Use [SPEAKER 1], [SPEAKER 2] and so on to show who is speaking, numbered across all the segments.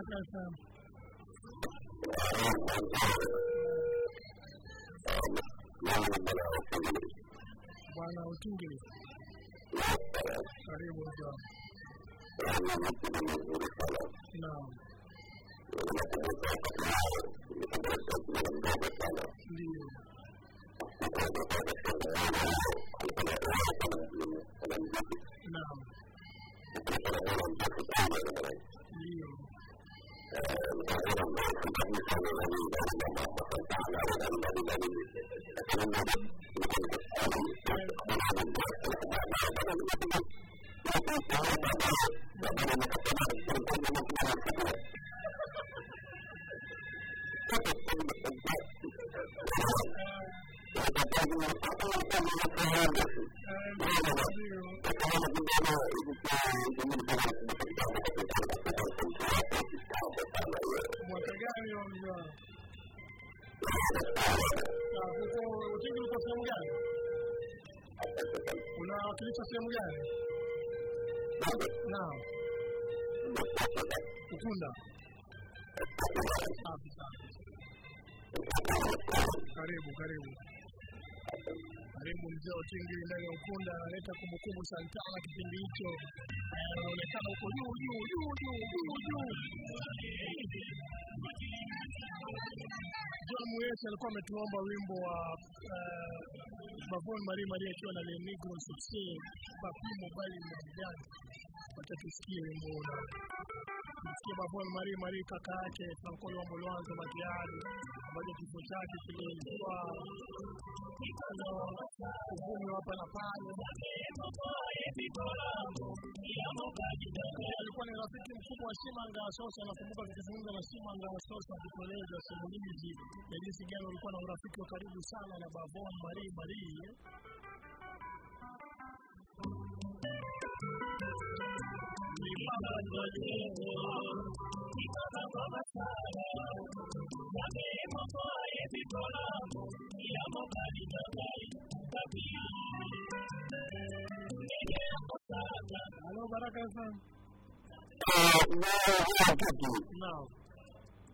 [SPEAKER 1] Baraka FM. Bwana Utungili, karibu mzee. Naam, Ukunda. Safi sana. Karibu, karibu. Karibu mzee Otingili ndani ya Ukunda, analeta kumbukumbu Santana kipindi hicho. Anaonekana huko juu juu juu juu juu. John Muyesi alikuwa ametuomba wimbo wa eh, Bavon Marie Marie akiwa na Le Negro Succès Papi Mobile Mwanjani. Wacha tusikie wimbo huo. Tusikie Bavon Marie Marie kaka yake Sankolo wa Molwanzo Matiari ambacho kifo chake kilikuwa uvumi hapa na pale. Alikuwa ni rafiki mkubwa wa Shimanga Sosa. Nakumbuka tukizungumza na Shimanga Sosa akitueleza simulizi ya jinsi gani walikuwa na urafiki wa karibu sana na babo Marie Marie. Halo, Baraka bwana. Hello.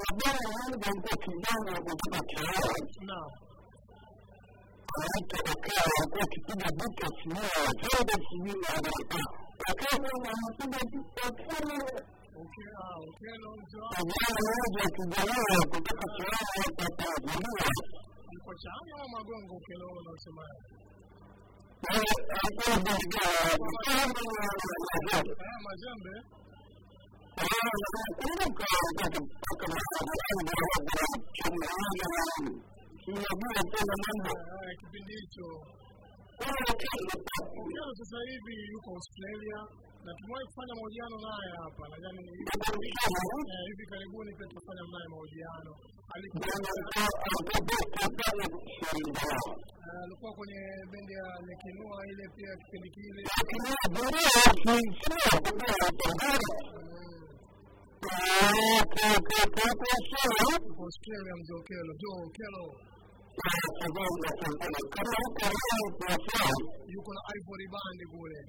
[SPEAKER 1] na mambo ya sampuli sampuli yenu kando. Mzee wa nyumba kumi ndio. Naam, okay, ah, okay, lo mzee wangu yuko chama au magongo ukelo unasema haya majembe haya kipindi hicho sasa hivi yuko Australia na tumewahi kufanya mahojiano naye hapa, nadhani eh, hivi karibuni pia tutafanya naye mahojiano. Alikuwa eh, kwenye bendi ya Lekinua ile pia kipindi kile Australia mzee Ukelo, Joe Ukelo yuko na Ivory Band kule.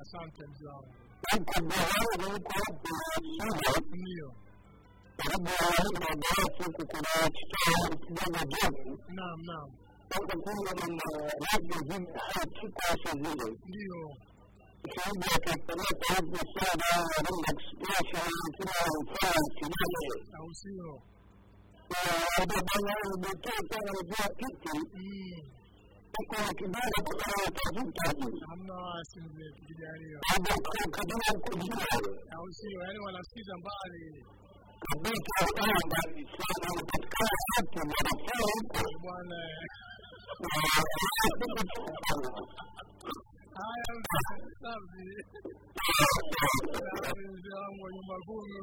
[SPEAKER 1] Asante mzee wangu. Ndio, naam, naam, ndio, au sio? ndio bwana umetokea sana kwa kiti
[SPEAKER 2] Mm.
[SPEAKER 1] uko kidogo kwa utafuta
[SPEAKER 2] Hamna wasi mzee tukijaliwa.
[SPEAKER 1] hapo kwa kadhaa kujua
[SPEAKER 2] Au sio? Yaani wanasikiza mbali.
[SPEAKER 1] kabisa kwamba sana katika hapo wanafaa huko
[SPEAKER 2] Bwana. Haya safi. Nyumba kumi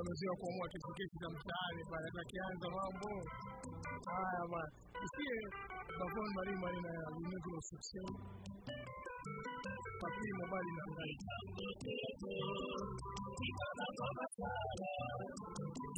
[SPEAKER 2] amezoea kuamua kesi cha mtaani pale, hata mambo haya bwana. Usikie Bavon Mari Mari na Vinegro Success Papiri Mobali na Ngai.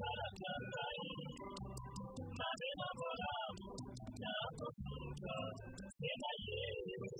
[SPEAKER 3] Thank you.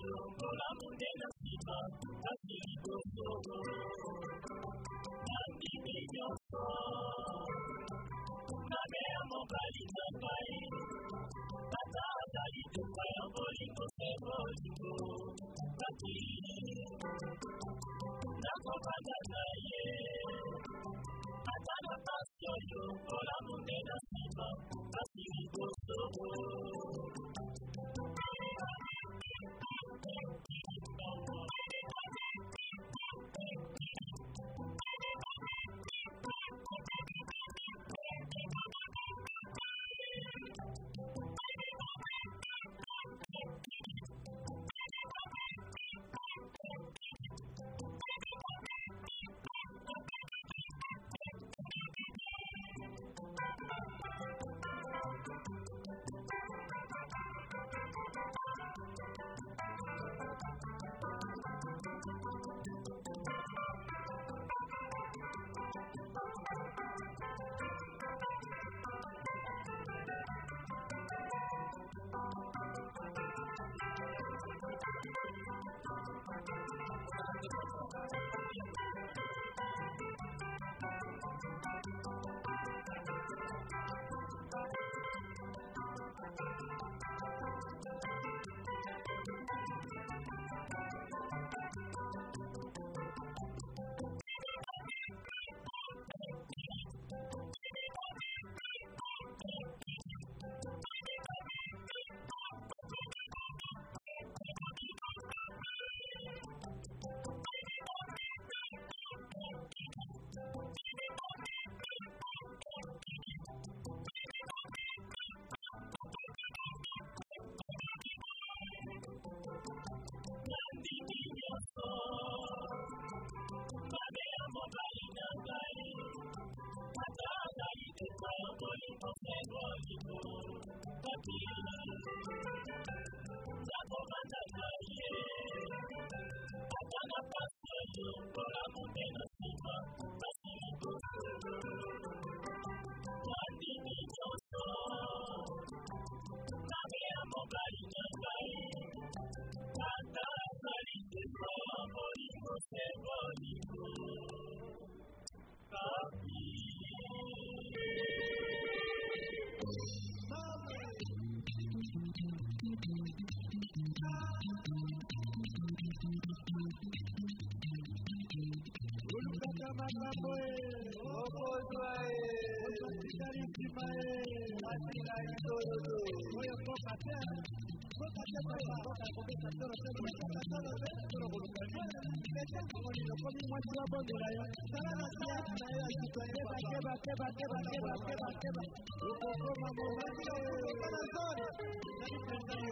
[SPEAKER 3] lokola monene nsima kasi libosoko na bibi nyonso nzambe ya mobali na ngai ata azali tuka ya bolingo se bolingo Thank you. kondela yo sala na sia na yo yito keba keba keba keba keba keba keba ukokoma mobati na zone na kipenda yo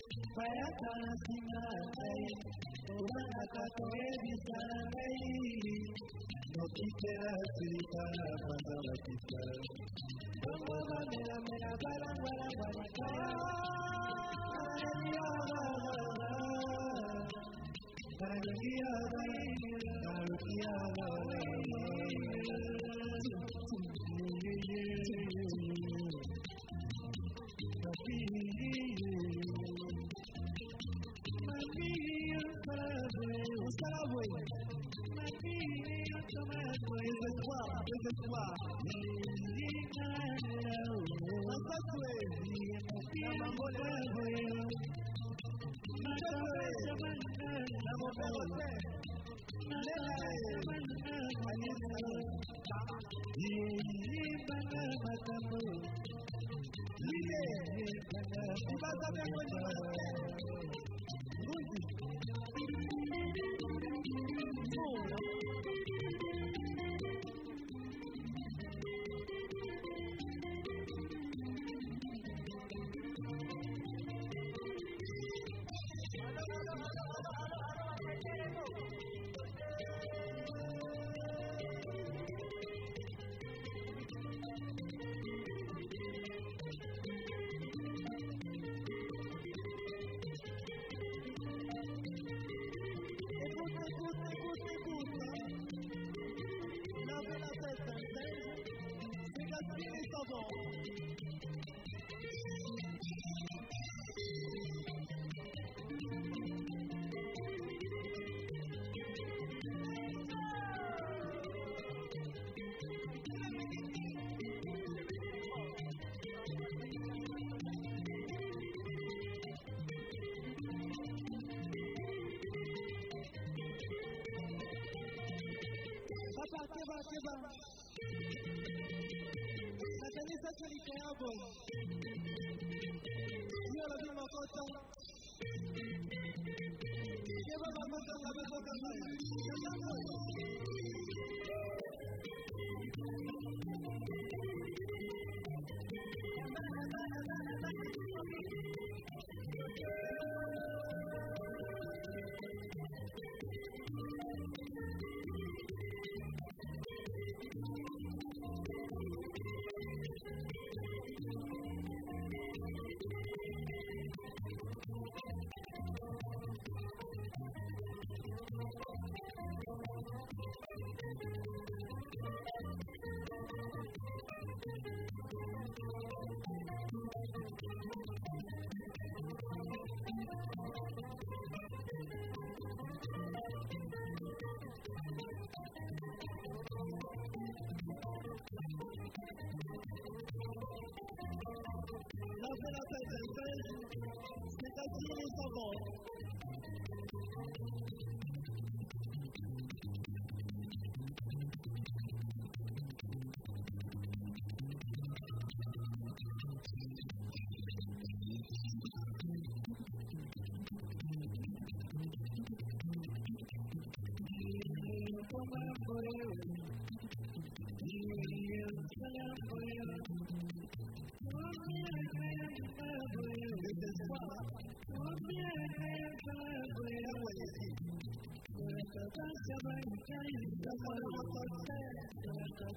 [SPEAKER 3] Fayatansinatay, Uranakatoevisanay, no la
[SPEAKER 4] quisieras. La para Thank you. Satan is actually terrible.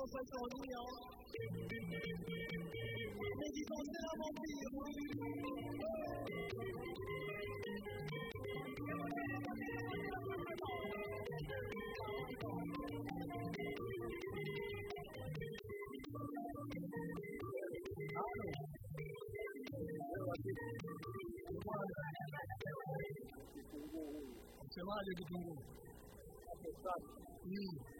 [SPEAKER 4] 说分手的理由。你已经这么自由。什么？
[SPEAKER 5] 什么？就是听过。嗯。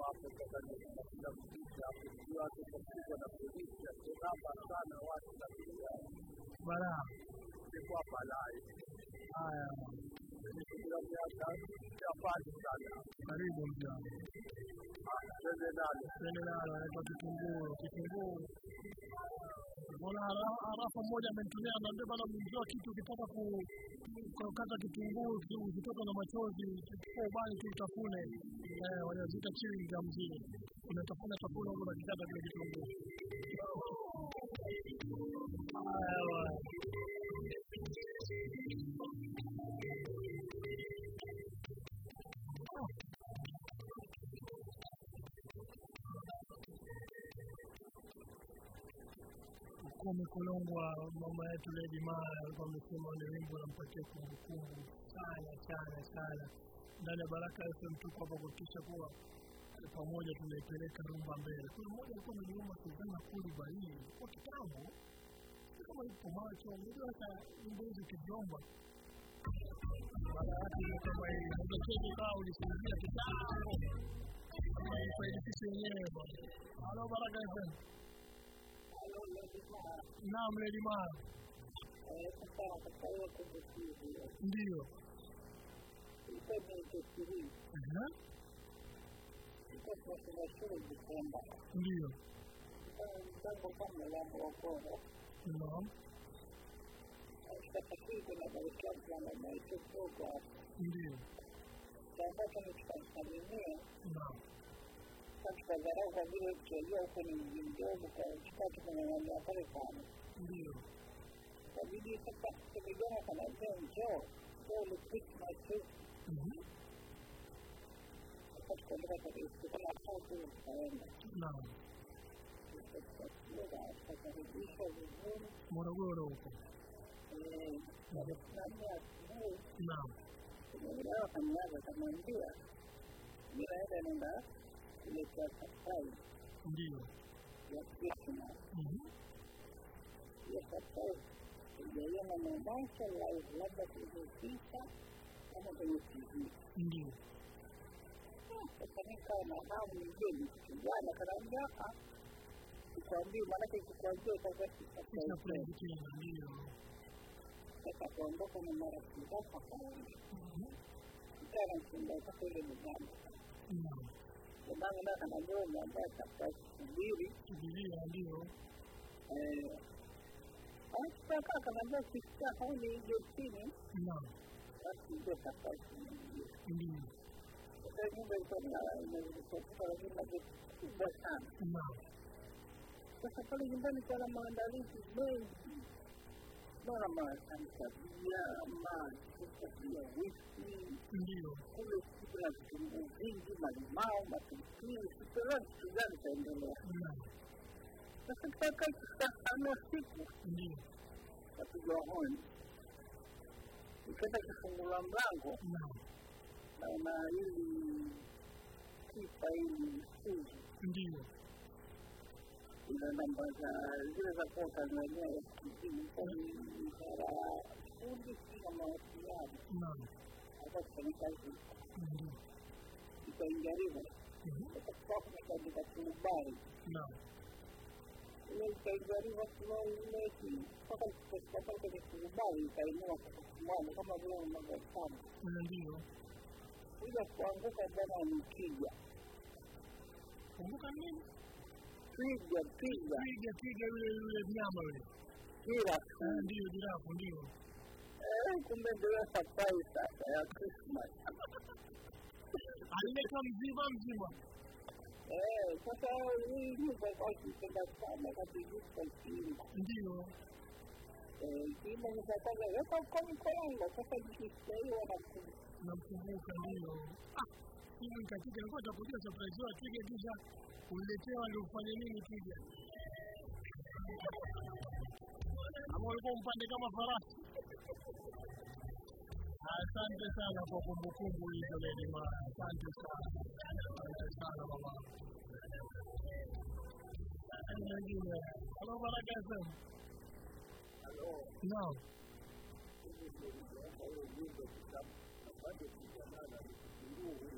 [SPEAKER 5] wako na kutisha kukiwa
[SPEAKER 6] kumekuja na polisi akirapa sana watu katika balaa ilikuwa balaa haya kila miaka chapati sana. Karibu mjana twende nalo. Twende nalo anaitwa kitunguu kitunguu Mbona hara- harafa mmoja amenitumia anaambia bana mjua kitu ukitaka kukata kitunguu ukitoka na machozi chukua ubani tu utafune. Eh, wanaziita chini za mjini unatafuna chakula huko unakikata kile kitunguu bwana Ukome mama yetu Lady Mara alikuwa amesema ule wimbo unampatia kumbukumbu sana sana sana. Ndani ya Baraka FM tuko hapa kuhakikisha kuwa pamoja tunaipeleka rumba mbele. Kuna mmoja alikuwa ameniomba Suzana Kuliba hii kwa kitambo, kama ipo macho, unajua hata wimbo hizi kijomba mara yake ndio kama hii. Unacheki kama ulisinzia kitambo, kwa ifaidikishe wenyewe bwana. Halo Baraka FM. Naam, Lady Mara. Ndio. Ndio. Naam. Ndio. Naam.
[SPEAKER 7] θα τους να δίνω ευκαιρία όσο είναι η βιβλία μου και έτσι κάτι
[SPEAKER 6] που
[SPEAKER 7] είναι μια πολύ κάνει. Δύο. Το βιβλίο είχε κάτι
[SPEAKER 6] στο
[SPEAKER 7] βιβλίο να θα μαζέουν και ο. Θα
[SPEAKER 6] πω
[SPEAKER 7] να το
[SPEAKER 6] δείξω και
[SPEAKER 7] να είναι
[SPEAKER 6] το
[SPEAKER 7] ένα. Ναι. Θα πω ότι είναι το ένα.
[SPEAKER 6] Θα
[SPEAKER 7] είναι το
[SPEAKER 6] ένα.
[SPEAKER 7] Μωρό. Θα πω ότι είναι το ένα. Ναι. Είναι το
[SPEAKER 6] ένα.
[SPEAKER 7] Θα είναι το ένα. Θα είναι το ένα. Θα είναι το ένα. Θα είναι το
[SPEAKER 6] ένα.
[SPEAKER 7] los
[SPEAKER 6] apartados. Bien. Los
[SPEAKER 7] cristianos. Los apartados. Yo había una
[SPEAKER 6] mudanza
[SPEAKER 7] de la Irlanda progresista como
[SPEAKER 6] de
[SPEAKER 7] Ucrania. Bien. Katika mababu mjini kijana
[SPEAKER 6] kanaambia nikwambie,
[SPEAKER 7] maanake nikikwambia utakuwa sasa kuondoka na
[SPEAKER 6] marafiki
[SPEAKER 7] zako, mkana mchumba wako
[SPEAKER 6] kule
[SPEAKER 7] Uganda Undang anda akan ajua anda dapat sendiri. Sendiri ya
[SPEAKER 6] ndio.
[SPEAKER 7] Eh, hata kama ndio kisha hauli hiyo chini. Naam. Basi
[SPEAKER 6] ndio
[SPEAKER 7] dapat sendiri. Ndio. Sasa nyumba iko na inazunguka lakini na
[SPEAKER 6] kubwa
[SPEAKER 7] sana. Naam. Sasa pale
[SPEAKER 6] nyumbani
[SPEAKER 7] kuna maandalizi mengi mas a
[SPEAKER 6] sabia,
[SPEAKER 7] mas sabia este livro, como
[SPEAKER 6] é
[SPEAKER 7] que trata um vídeo, um animal, uma cultura, se tornou estudante
[SPEAKER 6] ainda
[SPEAKER 7] não. Você está
[SPEAKER 6] com
[SPEAKER 7] que
[SPEAKER 6] está
[SPEAKER 7] a meu ciclo.
[SPEAKER 6] Está
[SPEAKER 7] tudo ruim. E que está que formular branco? Não. Na ilha, que está aí,
[SPEAKER 6] Ndio
[SPEAKER 7] lembrando as
[SPEAKER 6] que não
[SPEAKER 7] twiga twiga
[SPEAKER 6] Twiga, twiga yule yule mnyama yule.
[SPEAKER 7] kila
[SPEAKER 6] Ah, Ndio, jirafu ndio.
[SPEAKER 7] Eh, kumbe ndio surprise sasa ya Christmas.
[SPEAKER 6] Alileta mzima mzima.
[SPEAKER 7] Eh, sasa nyumba kwa kipenda sana kabisa kiimba.
[SPEAKER 6] Ndio.
[SPEAKER 7] Eh, kiimba ni sasa weka kwa mkono sasa hiyo wanakumbuka.
[SPEAKER 6] Namkumbuka ndio. Hivi katika nilikuwa nitakujia surprise wa twiga kisha uliletewa ndio ufanye nini twiga? Ama ulikuwa mpande kama farasi? Asante sana kwa kumbukumbu hizo Lelima. Asante sana. Asante sana. Nani mwingine? Halo Baraka FM. Naam. Ah,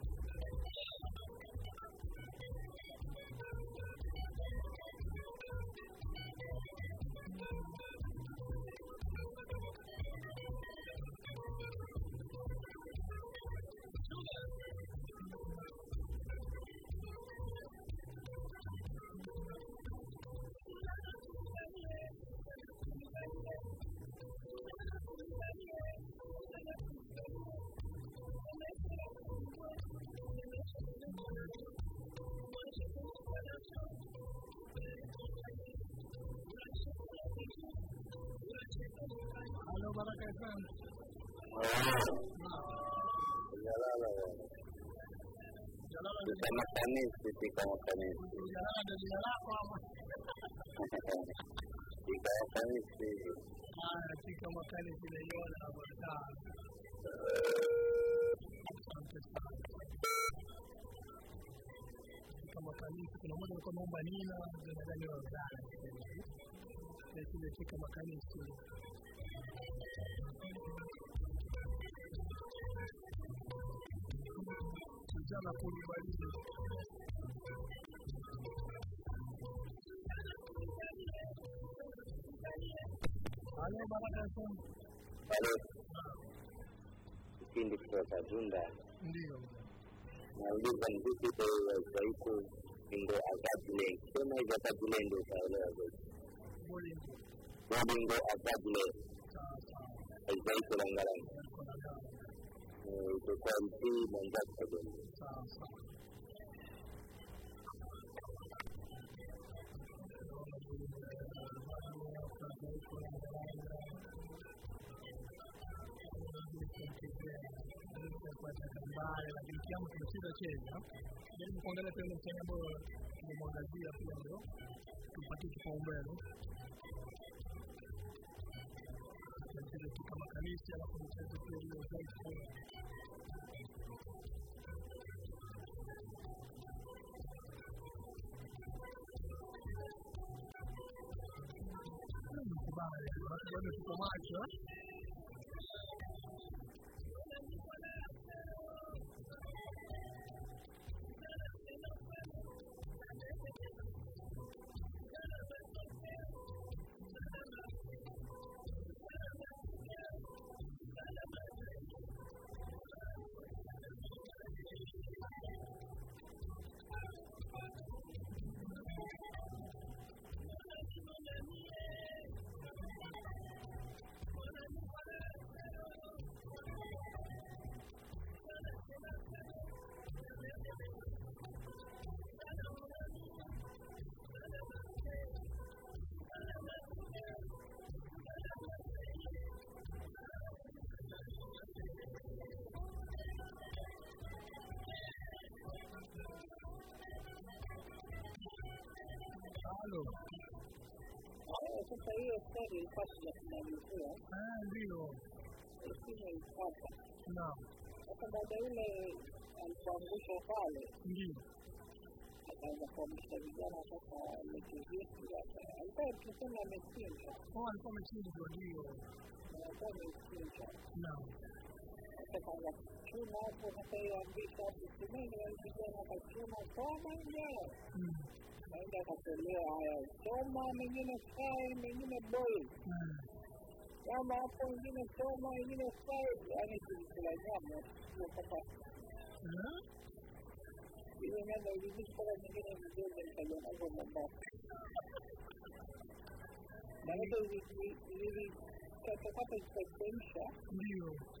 [SPEAKER 6] Halo Baraka FM. Jalala
[SPEAKER 8] Kama kanisi, si kama kanisi.
[SPEAKER 6] jalala ndio jina lako ama?
[SPEAKER 8] Kama kanisi.
[SPEAKER 6] Haya, sawa. Asante sana. Kama kuna mmoja alikuwa Nina, nadhani makanisa. kijana kulibaliza Halo Baraka FM.
[SPEAKER 8] Halo. Kipindi kutoka Zunda.
[SPEAKER 6] Ndio.
[SPEAKER 8] Nauliza mziki kwa Wazaiku ndo Azabule. Sema hizo Azabule ndio utaelewa zaidi.
[SPEAKER 6] Bolingo.
[SPEAKER 8] Bolingo Azabule. is very Telangana. Itu kualiti
[SPEAKER 6] mandat saja. mbaya lakini kiamu kimeshinda cheza jaribu kuangalia sehemu mchana ambayo nimwangazia pia ndo tupatie kipaumbele Ankara'daki kama kanisi alafu mchezo kwenye uzaifu Kubali, wamefika macho
[SPEAKER 7] hiyo story ilikuwa tunakumalizia,
[SPEAKER 6] Ah, ndio.
[SPEAKER 7] lakini ilipata
[SPEAKER 6] Naam,
[SPEAKER 7] sasa baada ile alipoangusha pale
[SPEAKER 6] ndio.
[SPEAKER 7] akaanza kuamsha vijana sasa lekivisi alikuwa tuseme amechinja
[SPEAKER 6] Oh, alikuwa amechinjwa, ndio.
[SPEAKER 7] alikuwa amechinja
[SPEAKER 6] Naam.
[SPEAKER 7] 世界が注
[SPEAKER 6] 文
[SPEAKER 7] をさせようにし
[SPEAKER 6] たって、
[SPEAKER 7] すごいね、自分なん。か
[SPEAKER 6] 注文
[SPEAKER 7] そうなん。
[SPEAKER 6] だ
[SPEAKER 7] よ。なん。だかそ
[SPEAKER 6] れ
[SPEAKER 7] は、そん。な右の深い、右のボイ。やまあ、そ
[SPEAKER 6] ん。
[SPEAKER 7] なの、そん。な右の深い、やめ
[SPEAKER 6] て
[SPEAKER 7] るくらいが、も
[SPEAKER 6] う、よ
[SPEAKER 7] かった。自分なん。か右から右の
[SPEAKER 6] ボイでいたようなことなん。だ。誰か右、右、ちょっとかと言ったら、電車。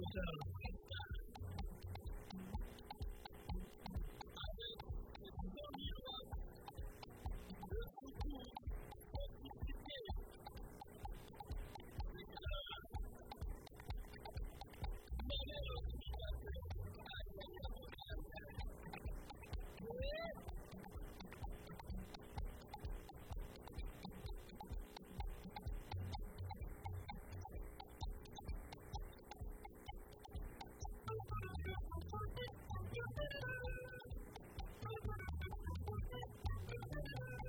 [SPEAKER 6] to. Thank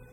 [SPEAKER 6] you.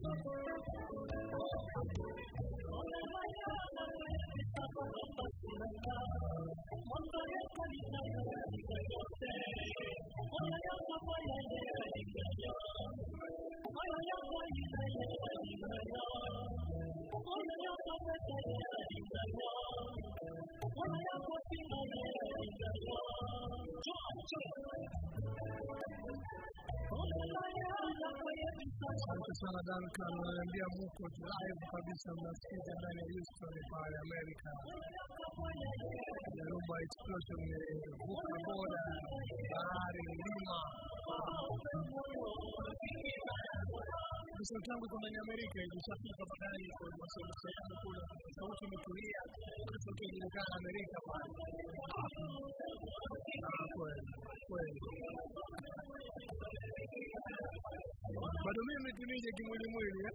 [SPEAKER 6] 我要阳光，阳光。Asante sana Duncan, naambia muko live kabisa, mnasikiza ndani ya Houston pale Amerika. Rumba explosion imevuka boda, bahari, milima. Sauti yangu kama ni Amerika ilishafika bahari kwa masauti yangu kule, sauti imetulia, sauti inajulikana Amerika pale. Ah, kweli kweli. bado mimi tunije kimwili mwili eh?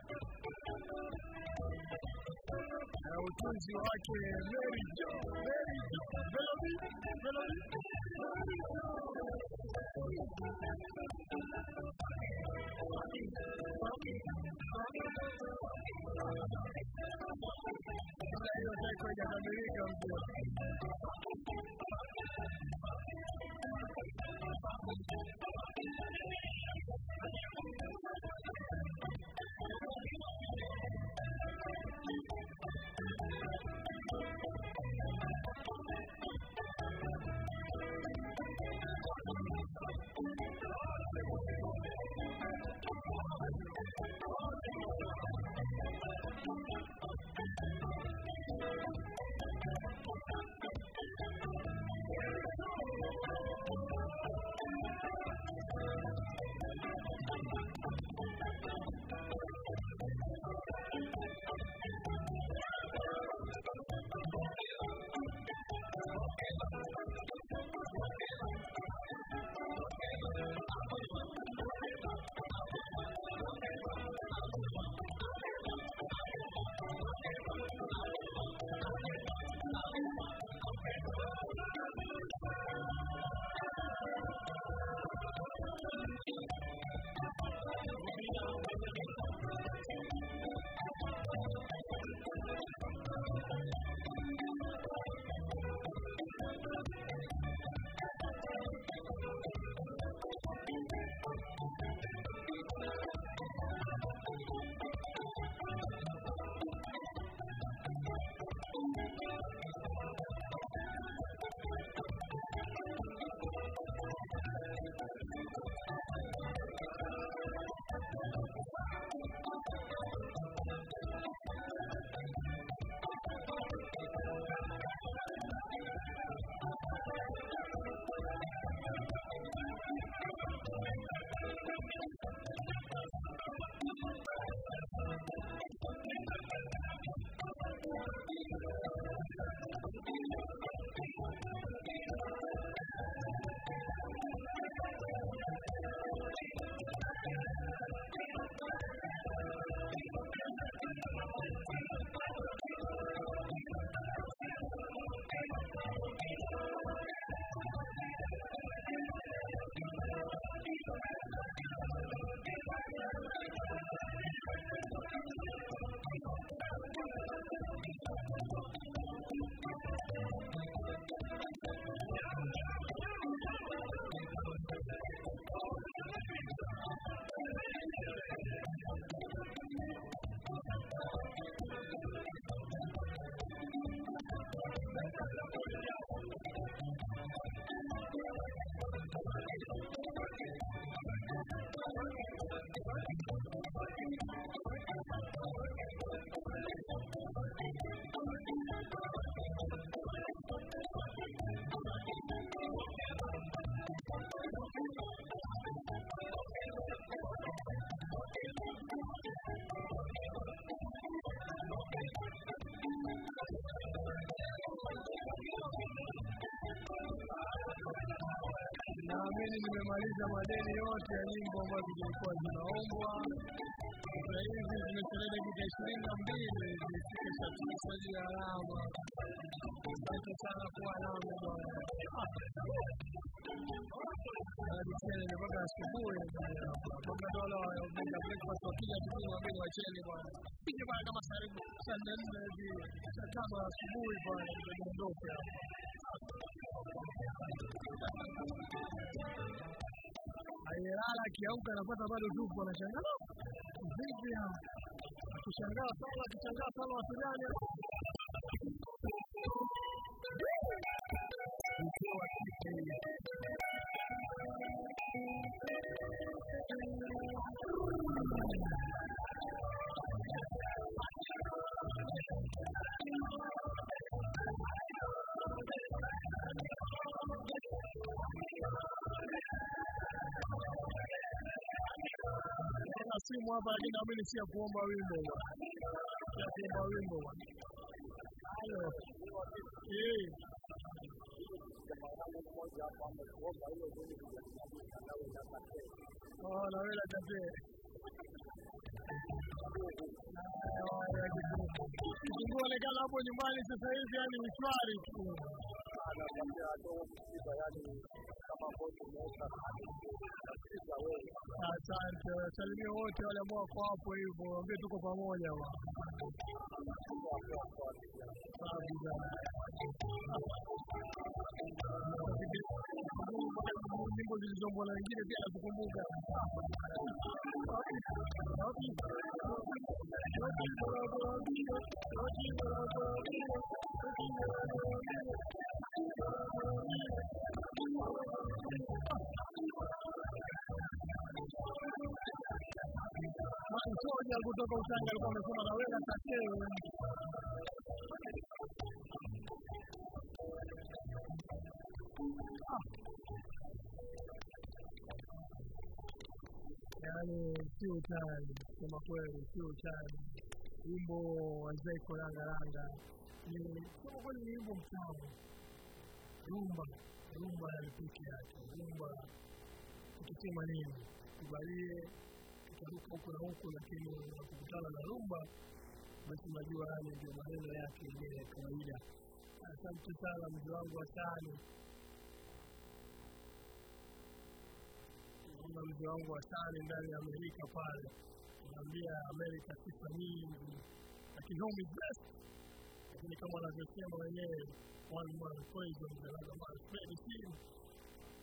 [SPEAKER 6] was Tracy Arkin Mary Jo, Mary Jo, Melody, Nimemaliza madeni yote ya nyimbo ambazo zilikuwa zinaombwa. Sasa hivi zimesalia dakika ishirini na mbili juu ya alama. Asante sana kuwa nami bwana. Tena ni mpaka asubuhi mpaka dola wapiga breakfast wakija tukini wageni wacheni bwana. Pige bwana kama saa nne hivi saa tano asubuhi bwana tuondoke hapa. Aliyelala akiauka anapata bado tupu, anashangaa vipi? Akishangaa sala, akishangaa sana wasiliani ikiwa you. na simu hapa, lakini naomba ni ya kuomba wimbo kuomba wimbo. Halo, eh, oh, na Ndio, kate Kikuonekana hapo nyumbani sasa hivi, yani ni. Asante, wasalimie wote wale ambao wako hapo hivyo, ambie tuko pamoja. Nyimbo zilizombwa na wengine pia nazikumbuka. Soja kutoka Utanga alikuwa amesema na wewe Takeo. Yaani si utani, kusema kweli, si utani. Wimbo wa Zaiko Langa Langa ni kusema kweli, ni wimbo mtamu. Rumba, rumba ya peke yake, rumba tukisema nini, tukubalie tutaruka huko na huko lakini unapokutana na rumba basi unajua yale ndio maneno yake yenyewe ya kawaida. Asante sana mzee wangu wa tani, naona mzee wangu wa tani ndani ya Amerika pale, naambia Amerika sifa nyingi, lakini lakini kama wanavyosema wenyewe one man poison another man kweli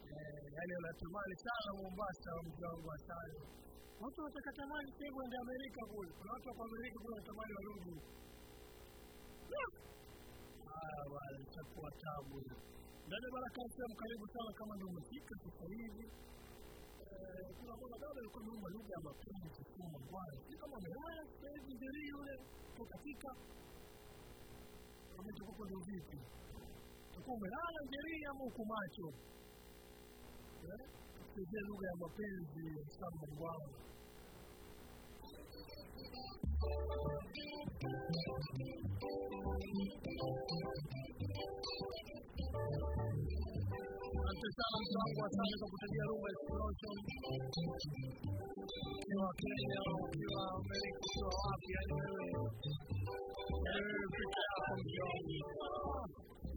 [SPEAKER 6] Eh, yani unatamani sana Mombasa, mji wangu wa sana watu watakatamani sehemu ende Amerika kule. Kuna watu wako Amerika kule wanatamani warudi. Bwana, itakuwa tabu. dada Baraka FM, karibu sana kama ndio umefika sasa hivi. Eh, Kuna bwana bado alikuwa ameomba lugha ya mapenzi kwa bwana, si kama amelala sasa hivi ndio yule kukatika ametoka kwa vipi? comerán queríamos Cumacho. ¿Eh? Si usted no vea papel de San Juan. Empezaron su agua saliendo por el día de un explosion. Yo aquello, yo a América, yo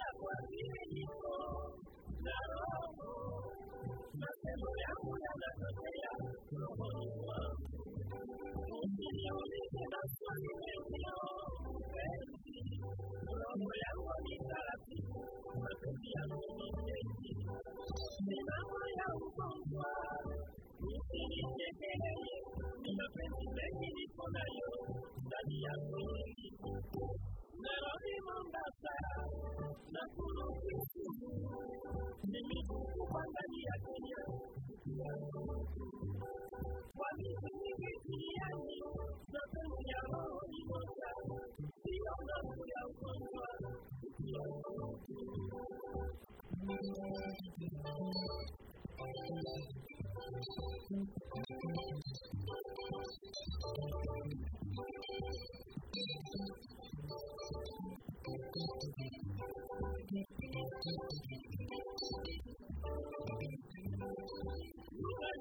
[SPEAKER 6] niko na roho matendo yangu yanatokea rohoni mwangu usiniulize maswali mengi mpenzi roho mengi
[SPEAKER 2] niko nayo ndani ya soni Nairobi, Mombasa na Kuruki, nimekuwa ndani ya Kenya kwa miezi mingi duniani, sehemu ya roho ni moja, sio ndoto ya ugonjwa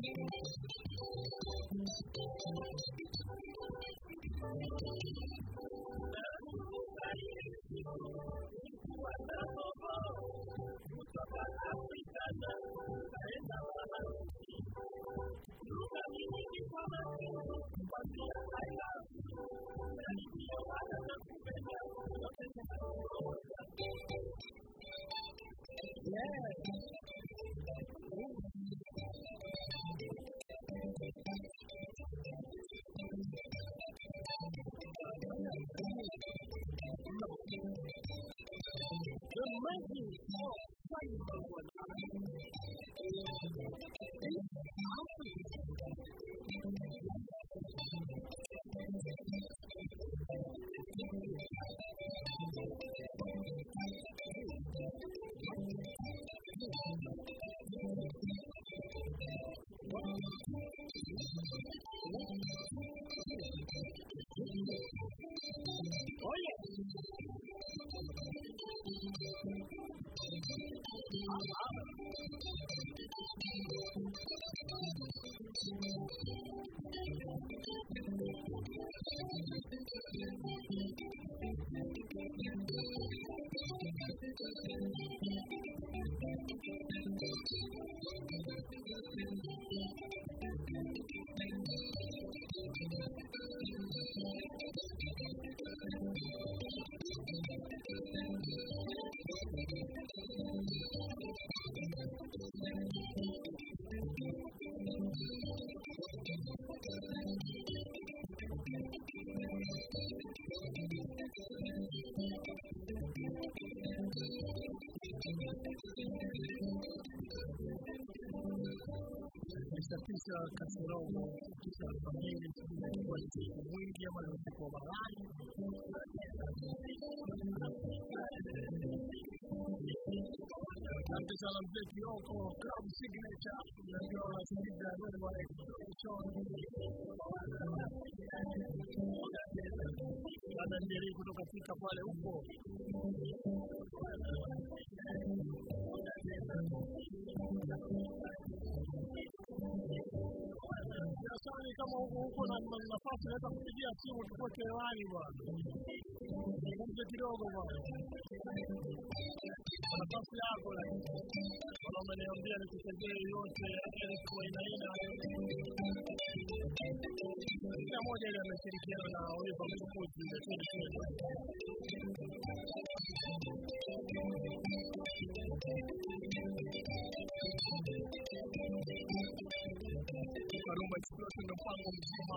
[SPEAKER 6] Thank you. The mercy of Inasafisha kasorogo kwa meli walitifu mwingi ama walitifu wa bahari Asante sana mzee Kioko, club signature, najua wanasikiliza Rwanda wa Expression. Njeri kutoka fika pale upo kama uko na na nafasi unaweza kupigia simu tukuwe hewani bwana. Kumbe kidogo bwana. Nafasi yako lakini. Kama umeniambia nikutegee yote Eric aina Kila moja ile ameshirikiana na Oliver Mkuzi Thank Tony barumva ikibazo cyo kwa mugima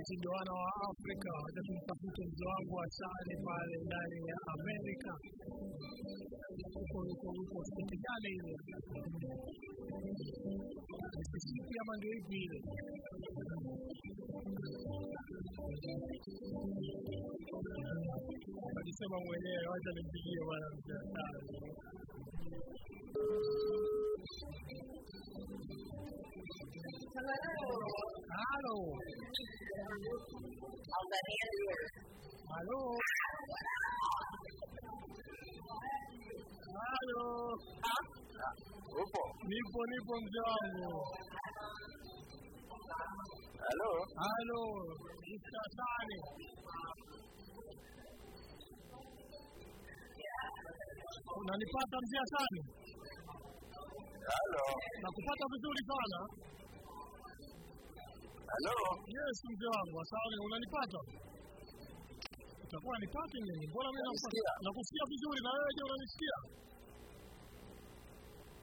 [SPEAKER 6] Mtindo wana wa Afrika, wacha tumtafute mzee wangu wa sare pale ndani ya Amerika. Huko huko huko state ile? Mississippi ama ndio ile? Alisema mwenyewe, wacha nimpigie bwana mzee. Halo. Halo. Halo.
[SPEAKER 8] Upo?
[SPEAKER 6] Nipo nipo mzee wangu.
[SPEAKER 8] Halo?
[SPEAKER 6] Halo. Mr. Unanipata mzee Sale?
[SPEAKER 8] Halo?
[SPEAKER 6] Nakupata vizuri sana.
[SPEAKER 8] Halo?
[SPEAKER 6] Yes, mzee wangu. Asante. Unanipata? Utakuwa nipate nini? Mbona mimi?
[SPEAKER 8] Nakusikia.
[SPEAKER 6] Nakusikia vizuri na wewe je, unanisikia?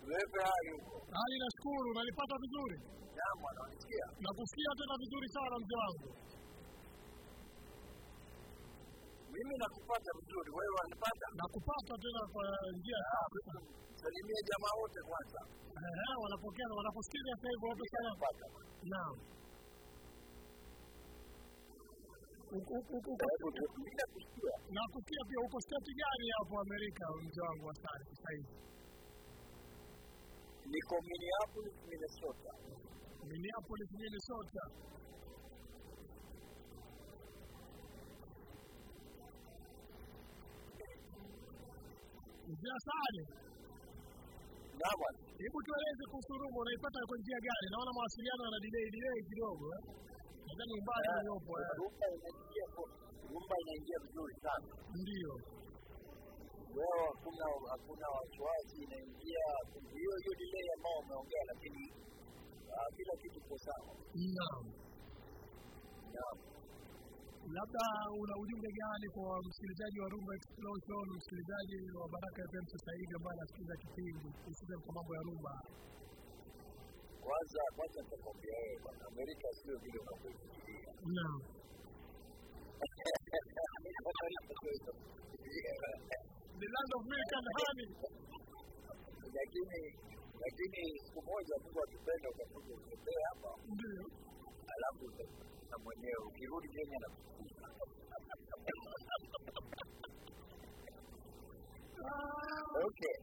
[SPEAKER 8] Vipi hali huko?
[SPEAKER 6] Hali nashukuru, unanipata vizuri?
[SPEAKER 8] Jambo, unanisikia?
[SPEAKER 6] Nakusikia tena vizuri sana mzee wangu.
[SPEAKER 8] Mimi nakupata vizuri, wewe unanipata?
[SPEAKER 6] Nakupata tena kwa njia ya
[SPEAKER 8] Salimia jamaa wote kwanza.
[SPEAKER 6] Eh, wanapokea na wanakusikiza sasa hivi wote sana. Naam.
[SPEAKER 8] Nakusikia.
[SPEAKER 6] Nakusikia pia uko state gani hapo Amerika mzee wangu asante sasa hivi?
[SPEAKER 8] Niko Minneapolis, Minnesota.
[SPEAKER 6] Minneapolis, Minnesota. Mzee Asante,
[SPEAKER 8] Naam
[SPEAKER 6] hebu tueleze kuhusu Rumba, unaipata kwa njia gani? Naona mawasiliano yana delay delay kidogo eh? Nadhani uliopo?
[SPEAKER 8] Rumba inaingia kwa- rumba inaingia vizuri sana.
[SPEAKER 6] Ndio.
[SPEAKER 8] Leo hakuna hakuna wasiwasi, inaingia hiyo hiyo delay ambayo umeongea, lakini ah, kila kitu kiko sawa.
[SPEAKER 6] Naam.
[SPEAKER 8] Naam.
[SPEAKER 6] Labda una ujumbe gani kwa msikilizaji wa Rumba Explosion, msikilizaji wa Baraka FM sasa hivi ambaye anasikiliza kipindi hususan kwa mambo ya rumba?
[SPEAKER 8] Kwanza kwanza nitakwambia wewe bwana, Amerika sio vile unavyofikiria.
[SPEAKER 6] Naam. The land of milk and honey.
[SPEAKER 8] lakini lakini siku moja Mungu akipenda utakuja utembee hapa,
[SPEAKER 6] Ndio.
[SPEAKER 8] alafu na mwenyewe ukirudi Kenya na
[SPEAKER 6] Ah,
[SPEAKER 8] okay.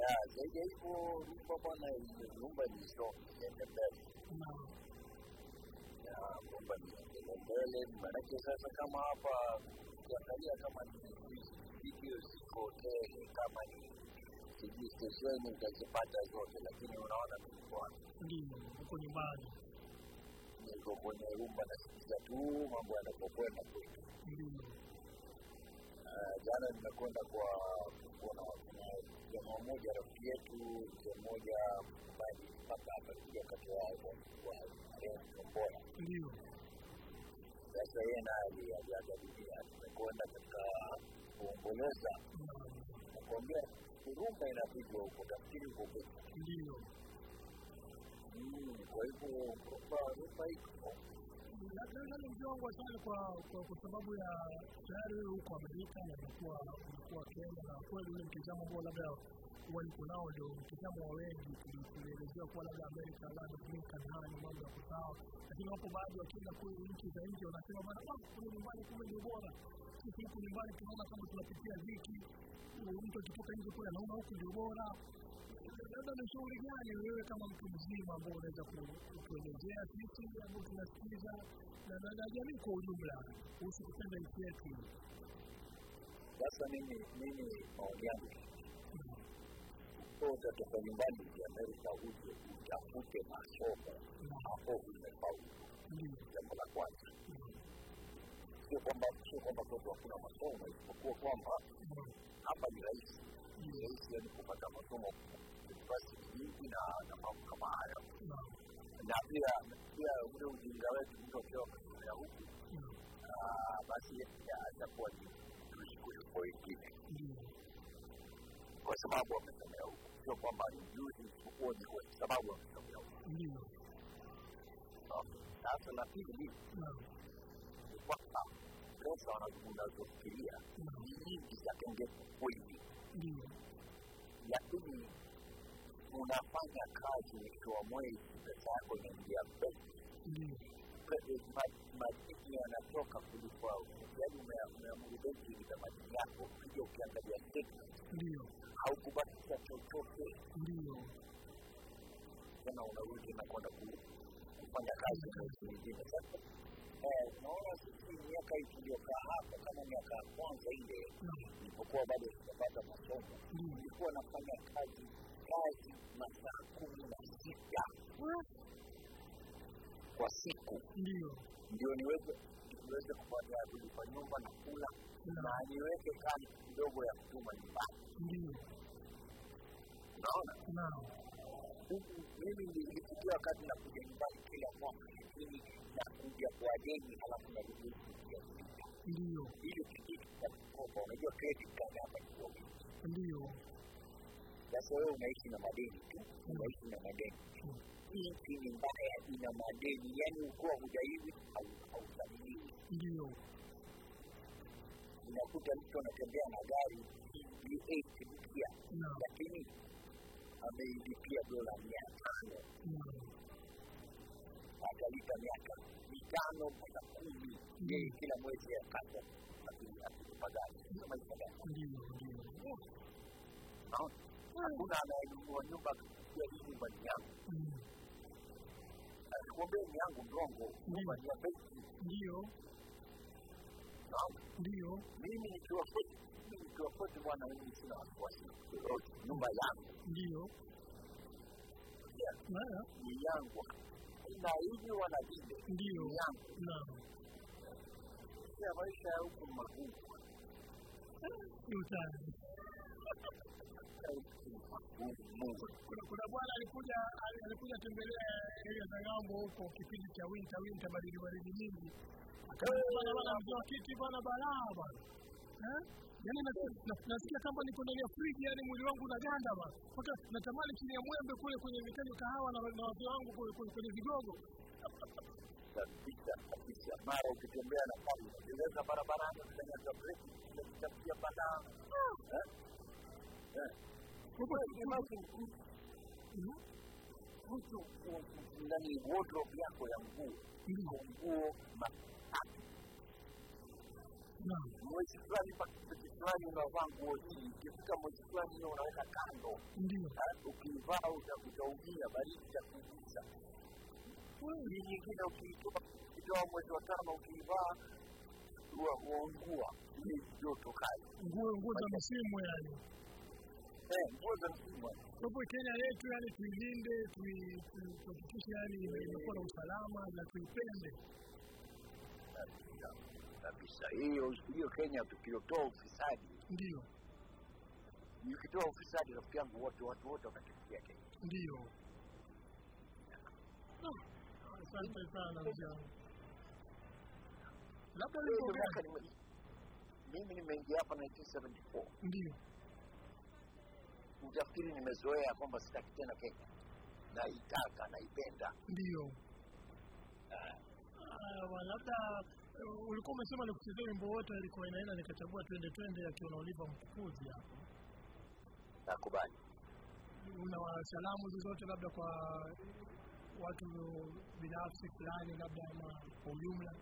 [SPEAKER 8] Ya zaidi ya hivyo, rumba bwana, nyumba
[SPEAKER 6] Naam.
[SPEAKER 8] ya rumba ni iende mbele. Maanake sasa kama hapa ukiangalia kama ni video ziko tele, kama ni sijui stesheni utazipata zote, lakini unaona tulikuwa
[SPEAKER 6] Ndio. huko nyumbani.
[SPEAKER 8] niko kwenye rumba nasikiza tu mambo yanavyokwenda kwetu.
[SPEAKER 6] Ndio.
[SPEAKER 8] Ah, jana nimekwenda kwa kuona jamaa mmoja rafiki yetu mzee mmoja ambaye mpaka amekuja kati ya marehemu Tombola.
[SPEAKER 6] Ndio.
[SPEAKER 8] Sasa yeye naye ali- aliaga dunia, tumekwenda katika kuomboleza,
[SPEAKER 6] nakuambia
[SPEAKER 8] nakwambia rumba inapigwa huko, tafikiri huko kwetu.
[SPEAKER 6] Ndio.
[SPEAKER 8] Mm, Kwa hivyo rumba rumba iko
[SPEAKER 6] Nadhani wangu asante kwa kwa sababu ya tayari huko Amerika na umekuwa umekuwa Kenya na kweli ule mtizamo ambao labda huwa nao ndio mtizamo wa wengi tuli- tulielezewa kuwa labda Amerika labda Amerika nani mambo ya kusawa, lakini wapo baadhi wakienda kule nchi za nje wanasema bana, "Ah, kule nyumbani kumbe ndio bora. Sisi huku nyumbani tunaona kama tunapitia dhiki, mtu akitoka nje kule anaona huku ndio bora labda ni shughuli gani wewe kama mtu mzima ambao unaweza kuelezea kutuelezea sisi ambao tunasikiza na jamii kwa ujumla kuhusu kupenda nchi yetu
[SPEAKER 8] sasa. Mimi mimi maoni yangu kutoka toka nyumbani ya Amerika uje utafute masomo hapo umefaulu.
[SPEAKER 6] ndio
[SPEAKER 8] jambo la kwanza. Sio kwamba sio kwamba kwetu hakuna masomo, isipokuwa kwamba hapa ni rahisi, ni rahisi yani kupata masomo nyingi na na mambo kama hayo, na pia pia ule ujinga wetu mtu akiwa amesomea huku ah, basi atakuwa ni mzuri kuliko wengine. kwa sababu wamesomea huko, sio kwamba ni ujuzi, isipokuwa ni kwa sababu wamesomea
[SPEAKER 6] ndio
[SPEAKER 8] Sasa la pili ni kwamba pesa unazofikiria ni nyingi za kenge kweli, lakini unafanya kazi mwisho wa mwezi, pesa yako inaingia benki. Madini yanatoka kulipwa, yaani ume- umeamuru benki ilipe madini yako, ukija ukiangalia
[SPEAKER 6] ndio
[SPEAKER 8] haukubakisha chochote, tena unarudi na kwenda kufanya kazi mwezi mwingine. Sasa naona sisi miaka hii tuliokaa hapa, kama miaka ya kwanza ile ilipokuwa bado sijapata masomo, nilikuwa nafanya kazi kazi masaa kumi na sita kwa siku.
[SPEAKER 6] Ndio
[SPEAKER 8] ndio niweze niweze kufanya kwa nyumba na kula na niweke kani kidogo ya kutuma nyumbani.
[SPEAKER 6] ndio
[SPEAKER 8] Unaona,
[SPEAKER 6] naam.
[SPEAKER 8] Mimi nilifikia wakati nakuja nyumbani kila mwaka, lakini nakuja kwa deni, halafu na kuja
[SPEAKER 6] ndio
[SPEAKER 8] ili kitu cha kukopa. Unajua credit card hapa ni
[SPEAKER 6] ndio
[SPEAKER 8] Sasa wewe unaishi na madeni tu, unaishi na madeni. Hii nchi ni mbaya, ina madeni, yaani ukiwa hujaiwi hau-
[SPEAKER 6] ndio
[SPEAKER 8] unakuta mtu anatembea na gari V8 mpya, lakini ameilipia dola mia tano atalipa miaka mitano mpaka kumi kila mwezi akata akilipa gari. Hakuna anayenunua nyumba kupitia hii nyumba ni yangu, akikwambia ni yangu ndongo, nyumba. Ni ya benki.
[SPEAKER 6] ndio. Ndio.
[SPEAKER 8] Mimi nikiwa kwetu, nikiwa kwetu bwana, mimi sina wasiwasi yoyote, nyumba yangu.
[SPEAKER 6] Ndio.
[SPEAKER 8] Ni yangu, na hivi wala vile,
[SPEAKER 6] ndio.
[SPEAKER 8] Yangu. maisha ya huku magumu
[SPEAKER 6] kuna bwana alikuja alikuja tembelea area za ng'ambo huko kipindi cha winter winter baridi baridi nyingi. Akaona bwana bana mzee wa kiti bwana balaa bwana. Eh? Yaani nasi- nasikia kama niko ndani ya friji yani mwili wangu unaganda bwana. Mpaka natamani chini ya mwembe kule kwenye mitaji kahawa na wazee wangu kwenye- vigogo.
[SPEAKER 8] Kabisa kabisa. Mara ukitembea na kali unaweza barabarani, ukikanyaga breki unajitafutia balaa. Imagine mtu ndani wardrobe yako ya nguo iko nguo mwezi fulani mpaka fulani unavaa nguo hii, ikifika mwezi fulani hiyo unaweka kando. Ukivaa utaumia, baridi itakuumiza. Hii nyingine ukiitoa ukitoa mwezi wa tano ukiivaa wa- waungua ile joto kali.
[SPEAKER 6] nguo nguo za msimu yani
[SPEAKER 8] Eh, nguo za msimu
[SPEAKER 6] kwa hivyo Kenya yetu yani tuilinde tui- tui- tuhakikishe yani imekuwa na usalama na tuipende.
[SPEAKER 8] Kabisa. Hiyo hiyo Kenya tukiotoa ufisadi,
[SPEAKER 6] ndio.
[SPEAKER 8] Ukitoa ufisadi, rafiki yangu, wote watu wote watakimbia Kenya.
[SPEAKER 6] ndio. Ah, asante sana mzee wangu labda
[SPEAKER 8] mimi nimeingia hapa 1974
[SPEAKER 6] ndio
[SPEAKER 8] utafikiri nimezoea kwamba sitaki tena Kenya, naitaka naipenda.
[SPEAKER 6] ndio. Ah, wa- labda eh, ulikuwa umesema nikuchezea wimbo wote alikuwa inaenda nikachagua twende twende akiona Oliver Mkukuzi hapo.
[SPEAKER 8] Nakubali.
[SPEAKER 6] una salamu zozote labda kwa watu binafsi fulani labda ama kwa ujumla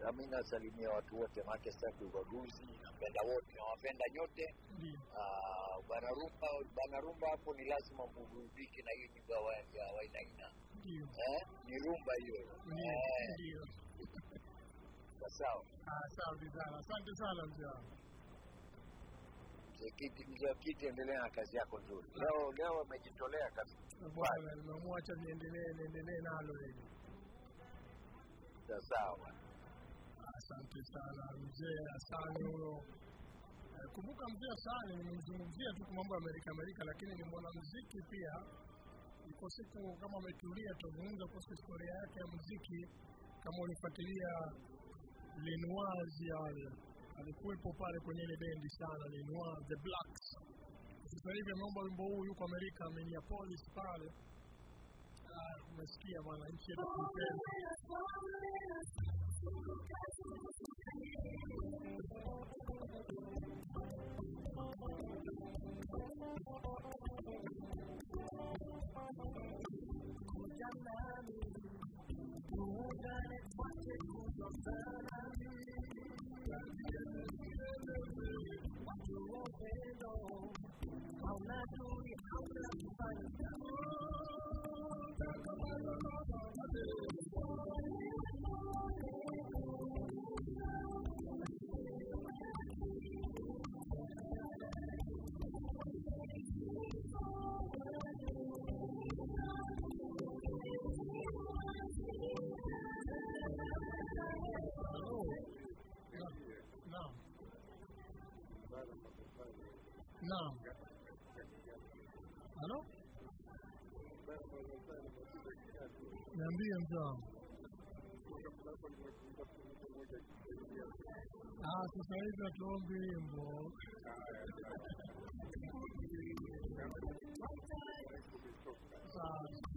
[SPEAKER 8] Nami nasalimia watu wote, maake sitaki ubaguzi, napenda wote, nawapenda nyote. Ah, Bwana Rumba, Bwana Rumba hapo ni lazima muburudike na hiyo nyumba ya Wainaina
[SPEAKER 6] ndio
[SPEAKER 8] eh? Ni rumba hiyo
[SPEAKER 6] ndio
[SPEAKER 8] eh, sawa.
[SPEAKER 6] Ah, asante sana asante sana mzee wangu
[SPEAKER 8] Mzee Kiti, mzee Kiti, endelea na kazi yako nzuri. Leo leo amejitolea kabisa.
[SPEAKER 6] bwana nimemwacha niendelee niendelee nalo hili
[SPEAKER 8] Sawa sawa.
[SPEAKER 6] Asante sana mzee asani huyo Eh, kumbuka mzee asani nimemzungumzia tu mambo ya amerika amerika lakini ni mwanamuziki pia. Iko siku kama ametulia tuzungumza kuhusu historia yake ya muziki. Kama ulifuatilia lenoir yale, alikuwepo pale kwenye ile bendi sana lenoir the blacks. Sasa hivi ameomba wimbo huu, yuko Amerika, Minneapolis pale. Ah, umesikia bwana, nchi yetu young man who got it twisted, who's a man Não. Alô? Niambie mzao. Ah, sasa hivi hatuombi wimbo. Sawa.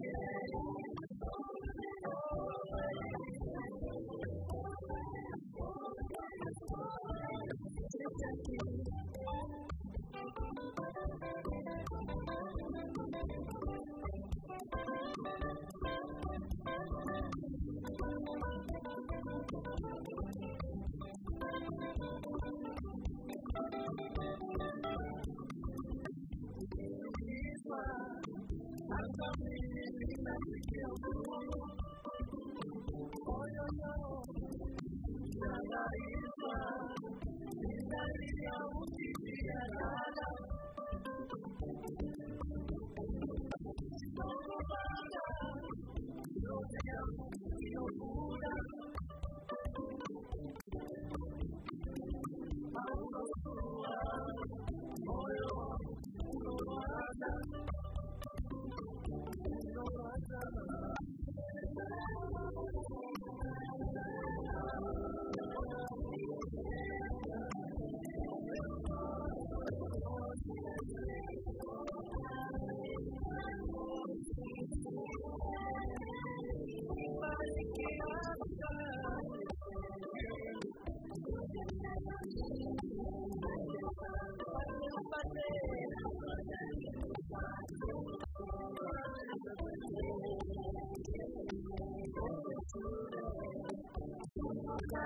[SPEAKER 6] Thank you.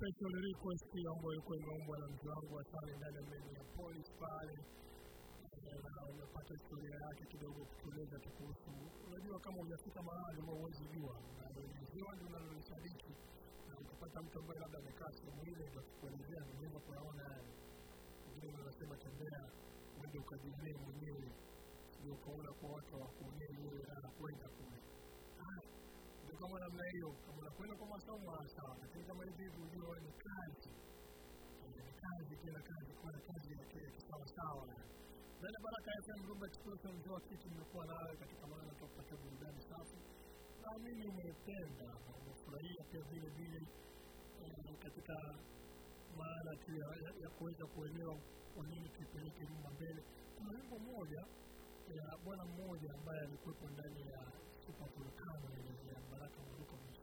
[SPEAKER 6] special request ambayo ilikuwa imeombwa na mtu wangu wa pale ndani ya meli ya polisi pale na umepata historia yake kidogo kutueleza tu kuhusu. Unajua, kama ujafika mahali ambao huwezi jua, na ndio unalosadiki, na ukapata mtu ambaye labda amekaa sehemu ile ndio kukuelezea kunaona yani. Wengine wanasema tembea, uende ukajionee mwenyewe, ndio ukaona kwa watu hawakuonei ile raha kwenda kule. Ndio kama namna hiyo, kama unakwenda kwa masomo sawa, lakini kama hivi ujue ni kazi ni kazi kila kazi kuna kazi ya kile kisawasawa ndani ya baraka fm robert wilson mtoa kitu nimekuwa nayo katika maana tukupatia burudani safi na mimi nimependa na nimefurahia pia vile vile katika maana tu ya, ya, ya kuweza kuelewa kwa nini tuipeleke nyumba mbele. Kuna wimbo moja ya bwana mmoja ambaye alikuwepo ndani ya super volcano ile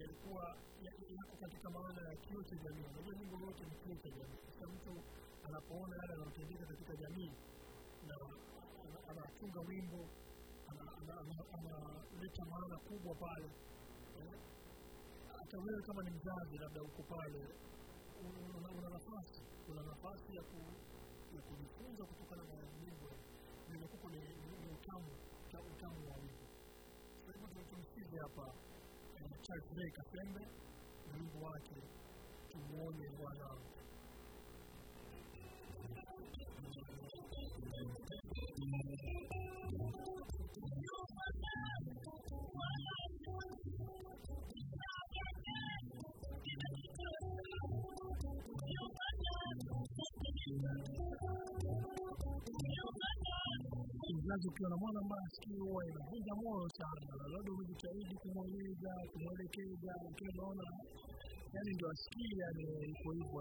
[SPEAKER 6] yalikuwa ya- yako katika maana ya kio cha jamii. Unajua jambo lote ni kio cha jamii. Sasa mtu anapoona yale yanayotendeka katika jamii na ana- anatunga wimbo ana- ana- ana- analeta maana kubwa pale eh, hata wewe kama ni mzazi labda uko pale una- nafasi una nafasi ya ku- ya kujifunza kutokana na wimbo zimekuko ni utamu utamu wa wimbo. Kwa hivyo tu- tumsikize hapa tutaweka pembe na Mungu wake tumwone Bwana wangu Thank you mzazi ukiwa mwana ambaye asikiwa inavunja moyo sana, labda umejitahidi kumweleza, kumwelekeza, lakini unaona yani asikii, yani iko hivyo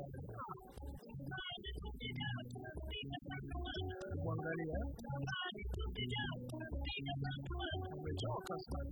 [SPEAKER 6] umechoka sana.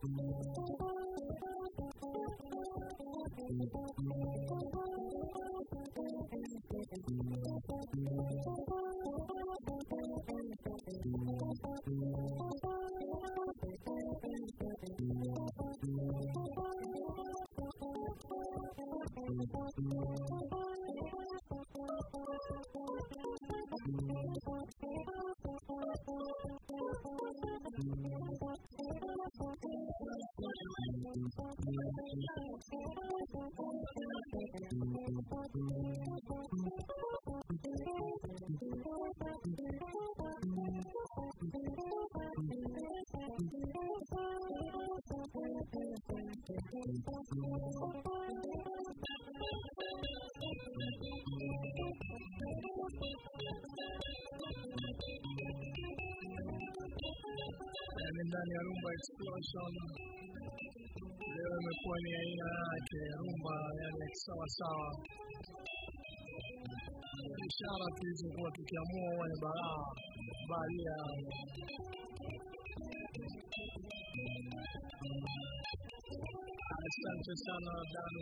[SPEAKER 6] ndani ya Rumba Explosion. Leo imekuwa ni aina yake rumba, yani ya kisawasawa, ishara tulizokuwa tukiamua huwa ni balaa balia. Asante sana Danu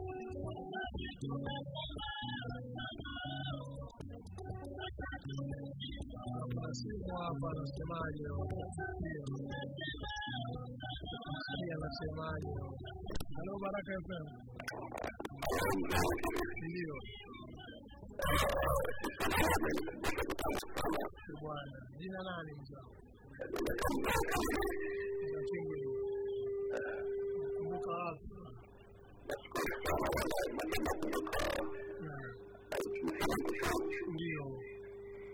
[SPEAKER 6] hapa anasemaje? Anasemaje? Halo Baraka FM. Ndio. Bwana, jina nani? Kumbuka wapi?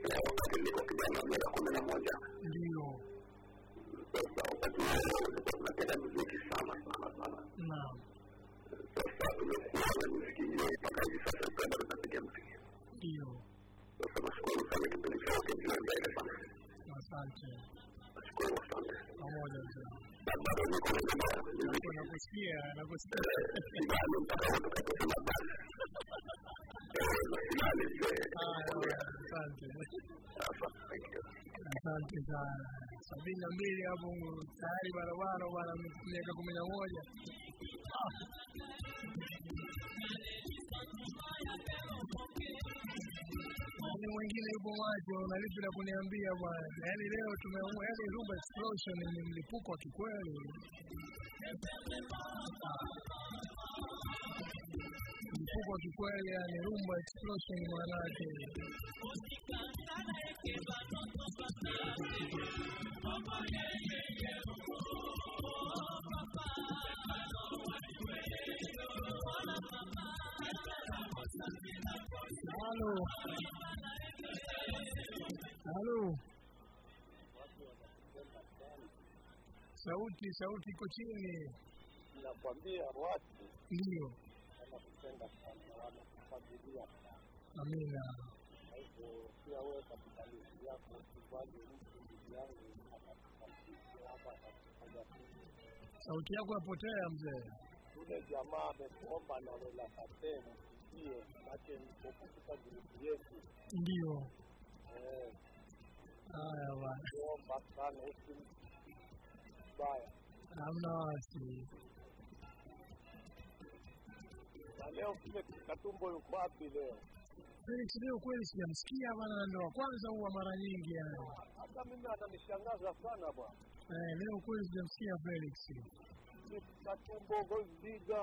[SPEAKER 6] kila wakati nilikuwa kijana miaka kumi na moja ndio sasa wakati tulikuwa tunapenda muziki sana sana sana naam sasa tumekuwa na muziki hiyo mpaka hivi sasa tunaenda tunapiga muziki ndio sasa nashukuru sana kipindi chote kinaendelea sana asante nashukuru asante pamoja bado niko na jamaa nakusikia nakusikia mpaka wote tukatosema basi Asante sana. Sabini na mbili hapo tayari barabara bwana, miaka kumi na moja. Ni mwingine yupo macho, unalipi la kuniambia bwana? Yaani leo tumeamua, yaani Rumba Explosion ni mlipuko wa kikweli. Mlipuko wa kikweli, yani Rumba Explosion maanake. Halo. Halo. Sauti, sauti iko chini.
[SPEAKER 5] Nakwambia watu
[SPEAKER 6] Ndio.
[SPEAKER 5] Sana, wanakufuatilia sana.
[SPEAKER 6] Amina.
[SPEAKER 5] Kwa hivyo pia wewe katika yako mtu ndugu yangu
[SPEAKER 6] Sauti yako yapotea mzee.
[SPEAKER 5] yule jamaa amekuomba na Lola Kateni sikie make niko katika grupu yetu
[SPEAKER 6] Ndio.
[SPEAKER 5] eh,
[SPEAKER 6] Haya bwana.
[SPEAKER 5] kuomba sana usimbaya,
[SPEAKER 6] Hamna wasi.
[SPEAKER 5] Na leo kile Katumbo yuko wapi leo?
[SPEAKER 6] Felix leo kweli sijamsikia bwana, ndio wa kwanza huwa mara nyingi yani.
[SPEAKER 5] Hata mimi ananishangaza sana bwana,
[SPEAKER 6] Eh, leo kweli sijamsikia Felix.
[SPEAKER 5] Katumbo Goziga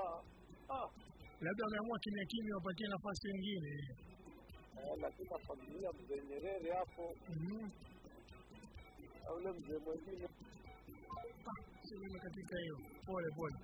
[SPEAKER 5] ah,
[SPEAKER 6] Labda wameamua kimya kimya wapatie nafasi wengine.
[SPEAKER 5] eh, lakini familia mzee Nyerere hapo
[SPEAKER 6] Mhm.
[SPEAKER 5] Au ule mzee mwingine
[SPEAKER 6] Ah, katika hiyo. Pole pole.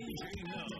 [SPEAKER 9] DJ Love.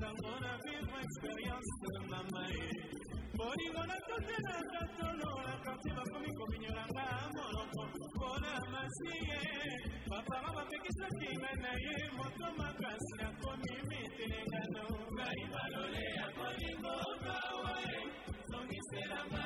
[SPEAKER 9] sango na vivre
[SPEAKER 10] experience mama ye bolingo natotela tatolola kartie bakomi kominyolanga moloko. Mpona masiye bapara bapekisaki nga na ye moto makasi nakomi mitelengano ngai malole ya bolingo mawe zongiselanga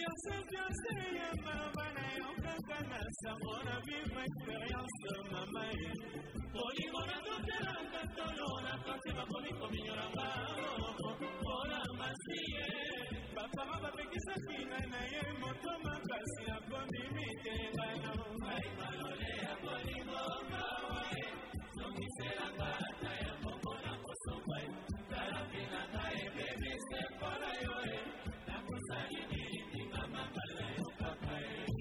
[SPEAKER 10] Biasa biasa ya baba na yoka kana sango na bima experience mama ye. Bolingo na totela katolo na kote bakomi kominyora mbao. Ola masiye.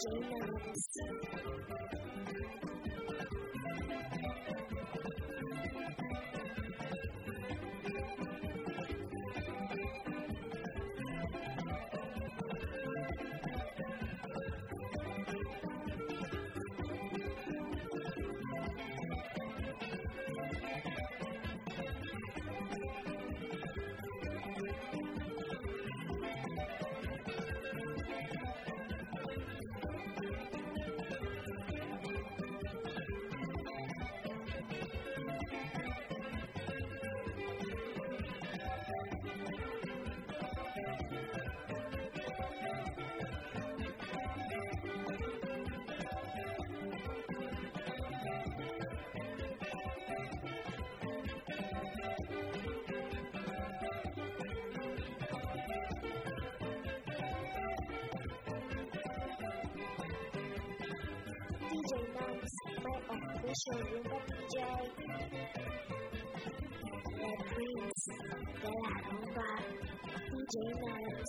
[SPEAKER 11] Thank you. DJ Max, my official Roomba DJ. The Prince, de la Roomba, DJ Max.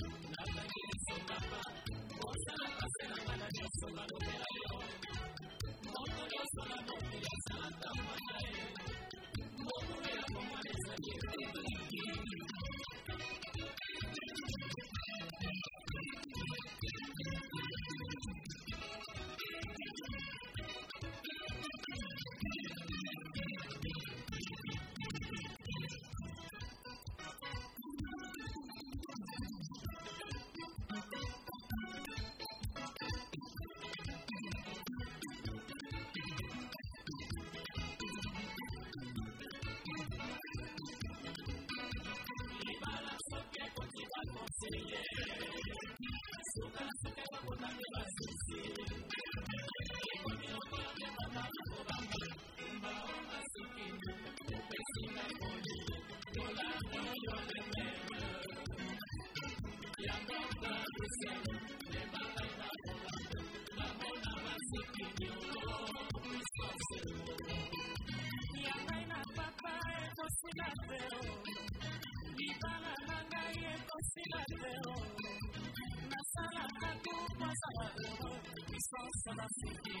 [SPEAKER 2] I'm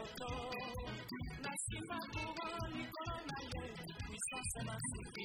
[SPEAKER 2] životo Nas ima govori kona je, mi smo se masiti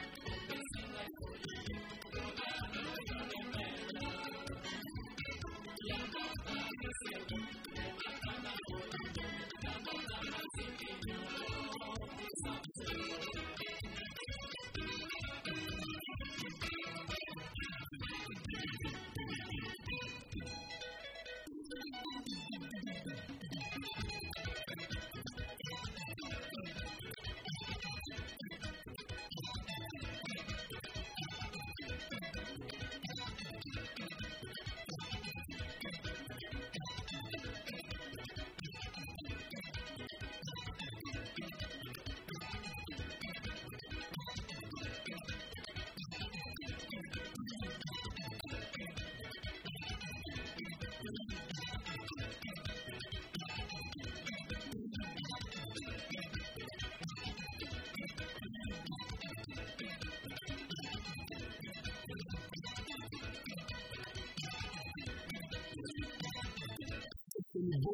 [SPEAKER 10] Thank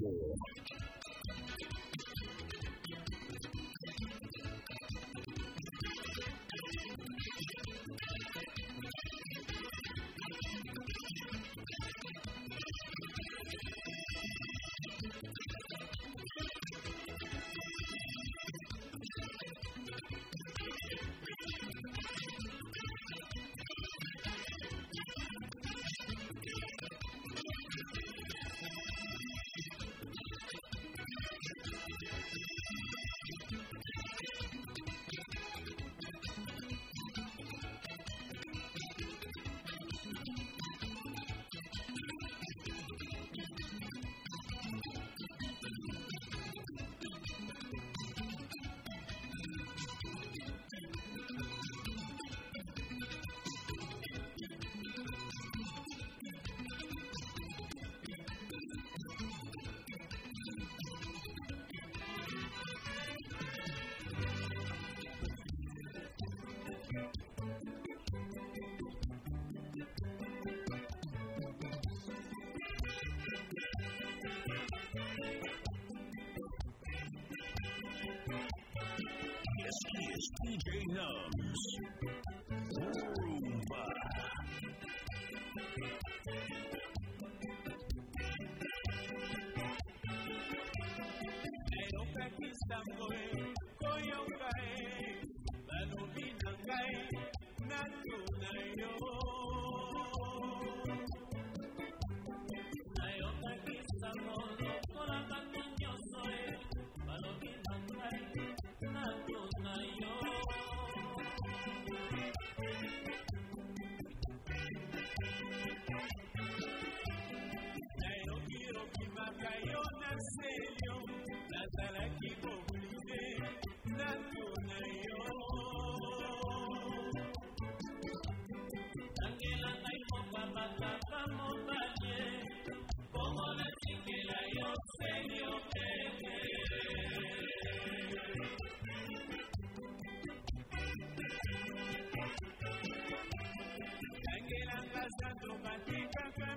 [SPEAKER 10] you.
[SPEAKER 9] DJ Nubs. tu batica la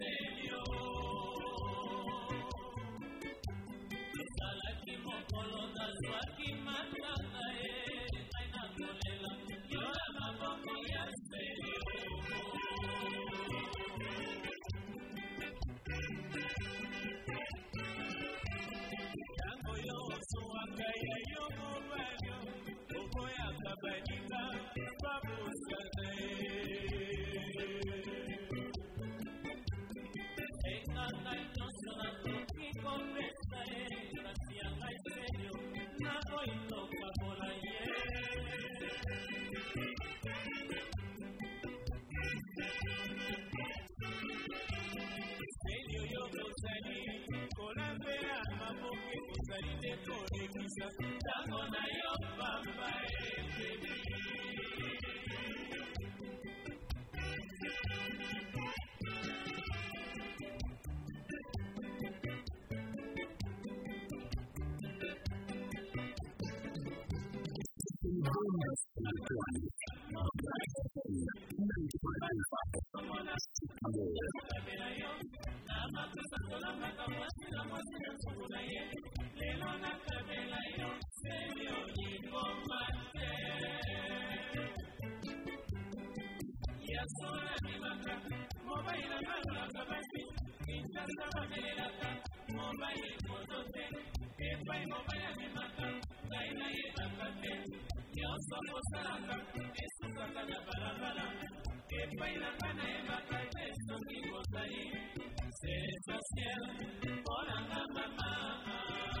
[SPEAKER 9] nitekurekisa tango nayo baba
[SPEAKER 2] Sensación, por la mamá.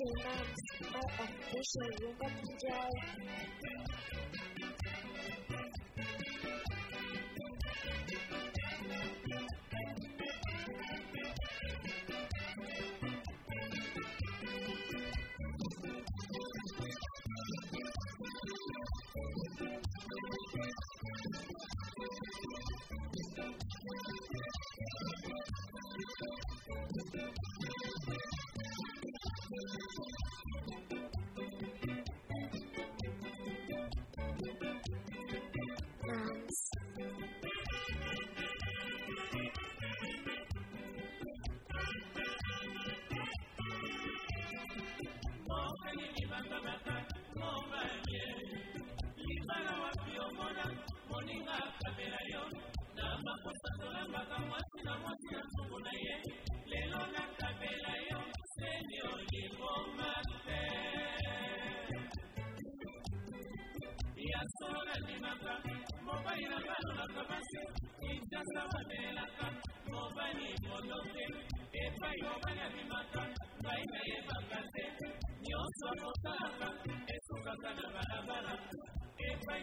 [SPEAKER 2] DJ Max, I official robot DJ.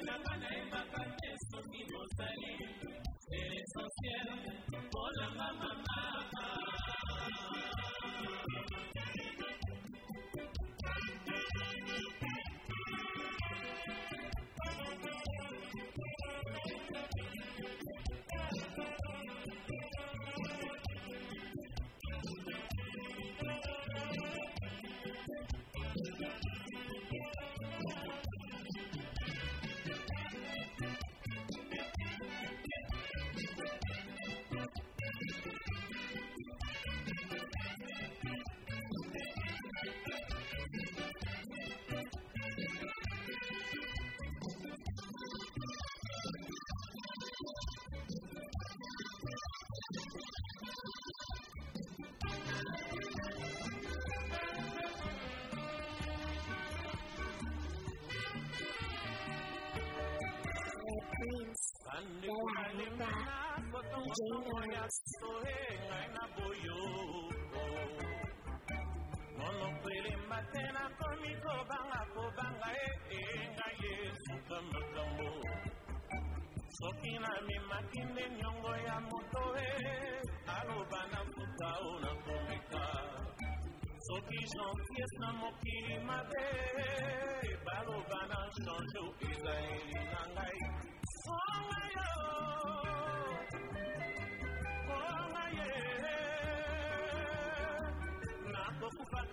[SPEAKER 2] Bye. DJ Nams.
[SPEAKER 10] monopelemba te nakomi kobanga kobanga etenga yesuka makambo soki namemaki nde niongo ya moto e aloba nafuta o nakomeka soki gentillese na mokili mabe baloba na change o ezaleli na ngai songa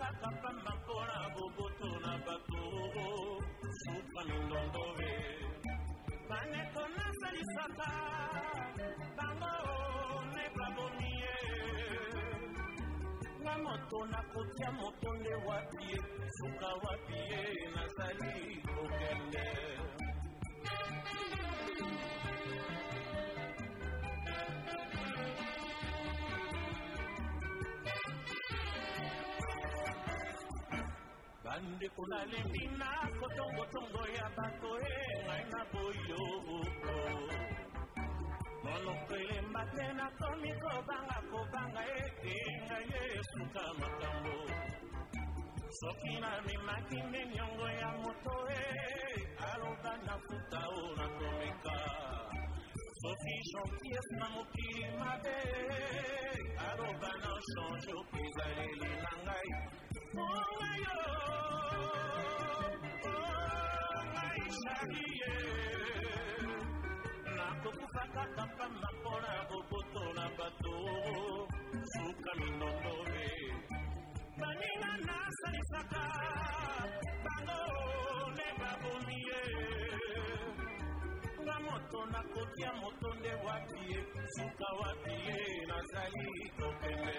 [SPEAKER 10] nakokufa kaka pamba mpona boboto na bato. Suka mindondobe bandeko nasalisaka bango ne babomi ye. Nga moto nakotia moto nde wapi ye suka wapi ye nazali kokende bandeko nalembi na kotongotongo ya bato e ngai na boyoko monoko elemba te nakomi kobanga kobanga ete ngai esuka makambo. Soki namemaki nde niongo ya moto e aloba nafuta o nakomeka. Soki gentillese na mokili mabe aloba na change opezaleli na ngai Onga yo, onga ishalie nakokufa kaka pamba mpona boboto na bato suka minondobe baninga nasalisaka bango nde babomi ye nga moto nakotia moto nde wapi ye suka wapi ye nazali kokende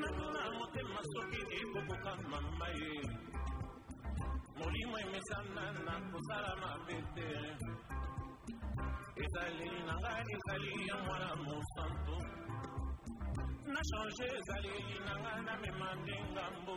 [SPEAKER 10] natuna motema soki ekokoka mama ye molimo emesana na kosala mabe te ezali na ngai ezali ya mwana mosantu. Na change ezaleli na ngai namema nde ngambo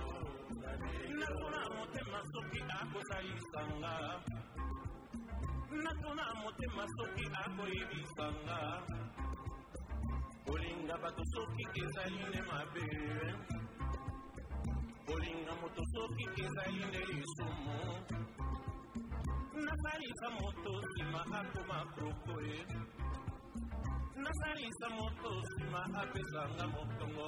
[SPEAKER 10] natuna motema soki akozalisanga natuna motema soki akoyebisanga. Kolinga bato soki ezali nde mabe. Kolinga moto soki ezali nde lisumu. Nasalisa moto nsima akoma prokoe nasalisa moto nsima apesanga mokongo.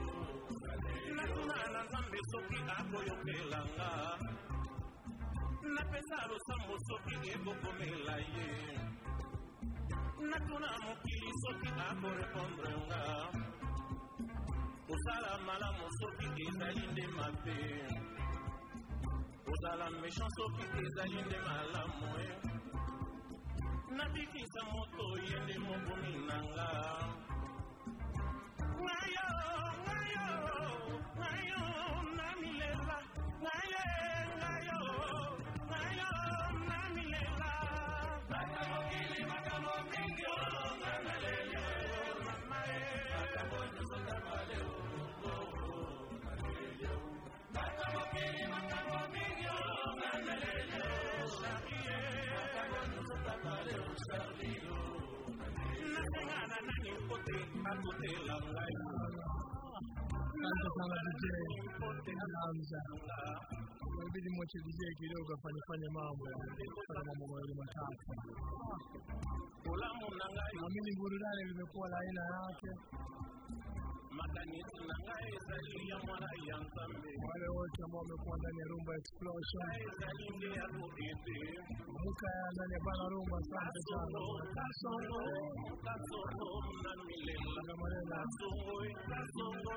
[SPEAKER 10] nzambe soki akoyokelanga. Napesa losambo soki ekokomela ye. Natuna mokili soki akorepondre nga kosala malamu soki ezali nde mabe. Kozala méchant soki ezali nde malamu e. Nabikisa moto ye nde mobomi na nga Why, oh, why, oh, why, oh, oh, Candela you fama di
[SPEAKER 6] te, porte la danza. Inabidi mwache DJ kidogo afanye fanye mambo ya kufanya mambo mawili matatu.
[SPEAKER 10] Ulamu mnangai.
[SPEAKER 6] Naamini burudani limekuwa la aina yake.
[SPEAKER 10] Makanisa nangai ngai ezali ya mwana ya nzambe
[SPEAKER 6] Wale wote ambao wamekuwa ndani ya Rumba Explosion,
[SPEAKER 10] ezali nde ya koete
[SPEAKER 6] muka ndani ya Bana Rumba, asante sana.
[SPEAKER 10] Kasoro, kasoro na milela
[SPEAKER 6] Kamarela,
[SPEAKER 10] kasongo kasoro.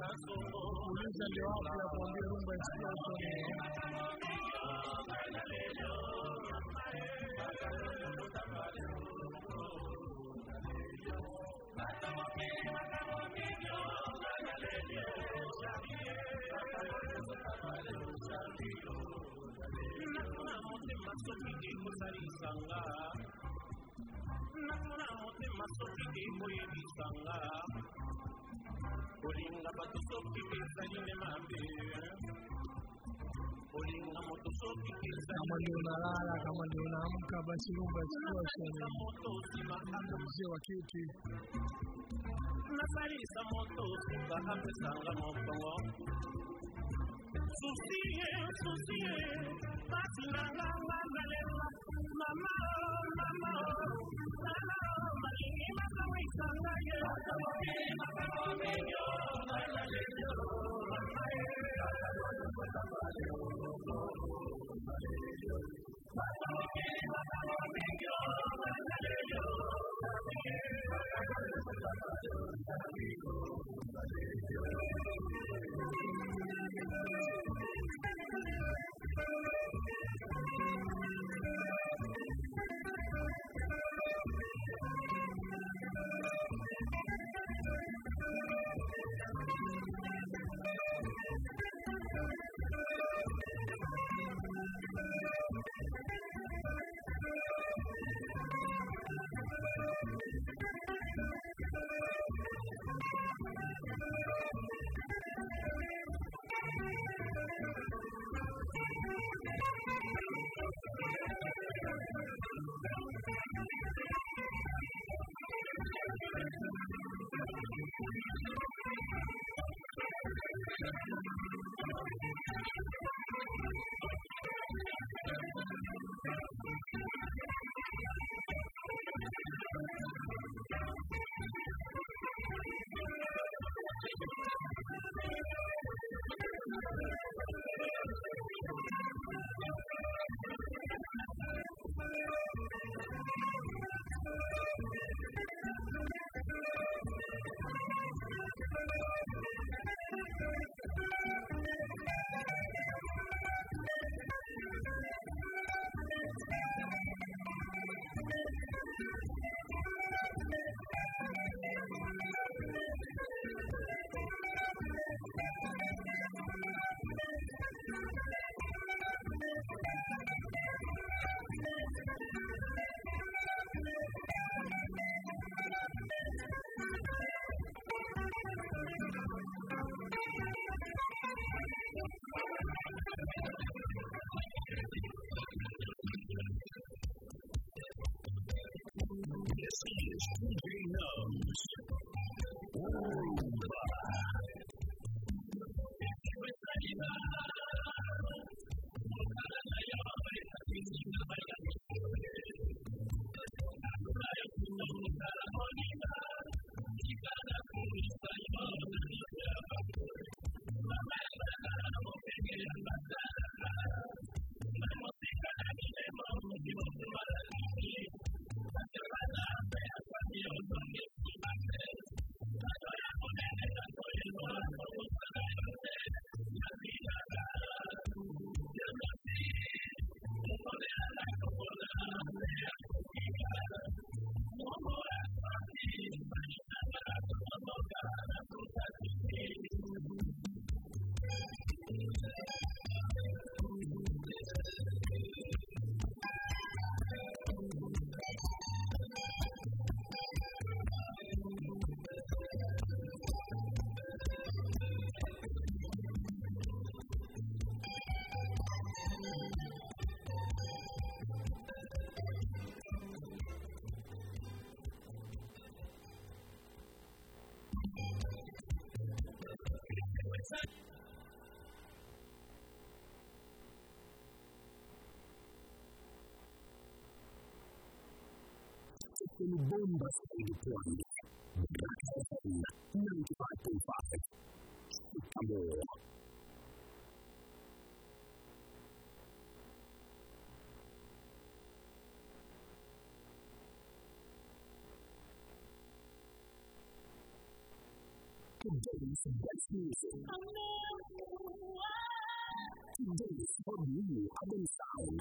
[SPEAKER 10] kasongo
[SPEAKER 6] uliza ndio wapi ya kuambia Rumba Explosion.
[SPEAKER 10] Nakuna motema soki ekozalisanga nakuna motema soki ekoyebisanga kolinga bato soki ezali nde mabe
[SPEAKER 6] Kama ndio unalala, kama ndio unaamka, basi Rumba mzee wa kiti.
[SPEAKER 9] Thank you. Yes, he.
[SPEAKER 12] in bomba state deployed. Black FM 95.5. Sycamore. Today's best music. Today's hot new album sound.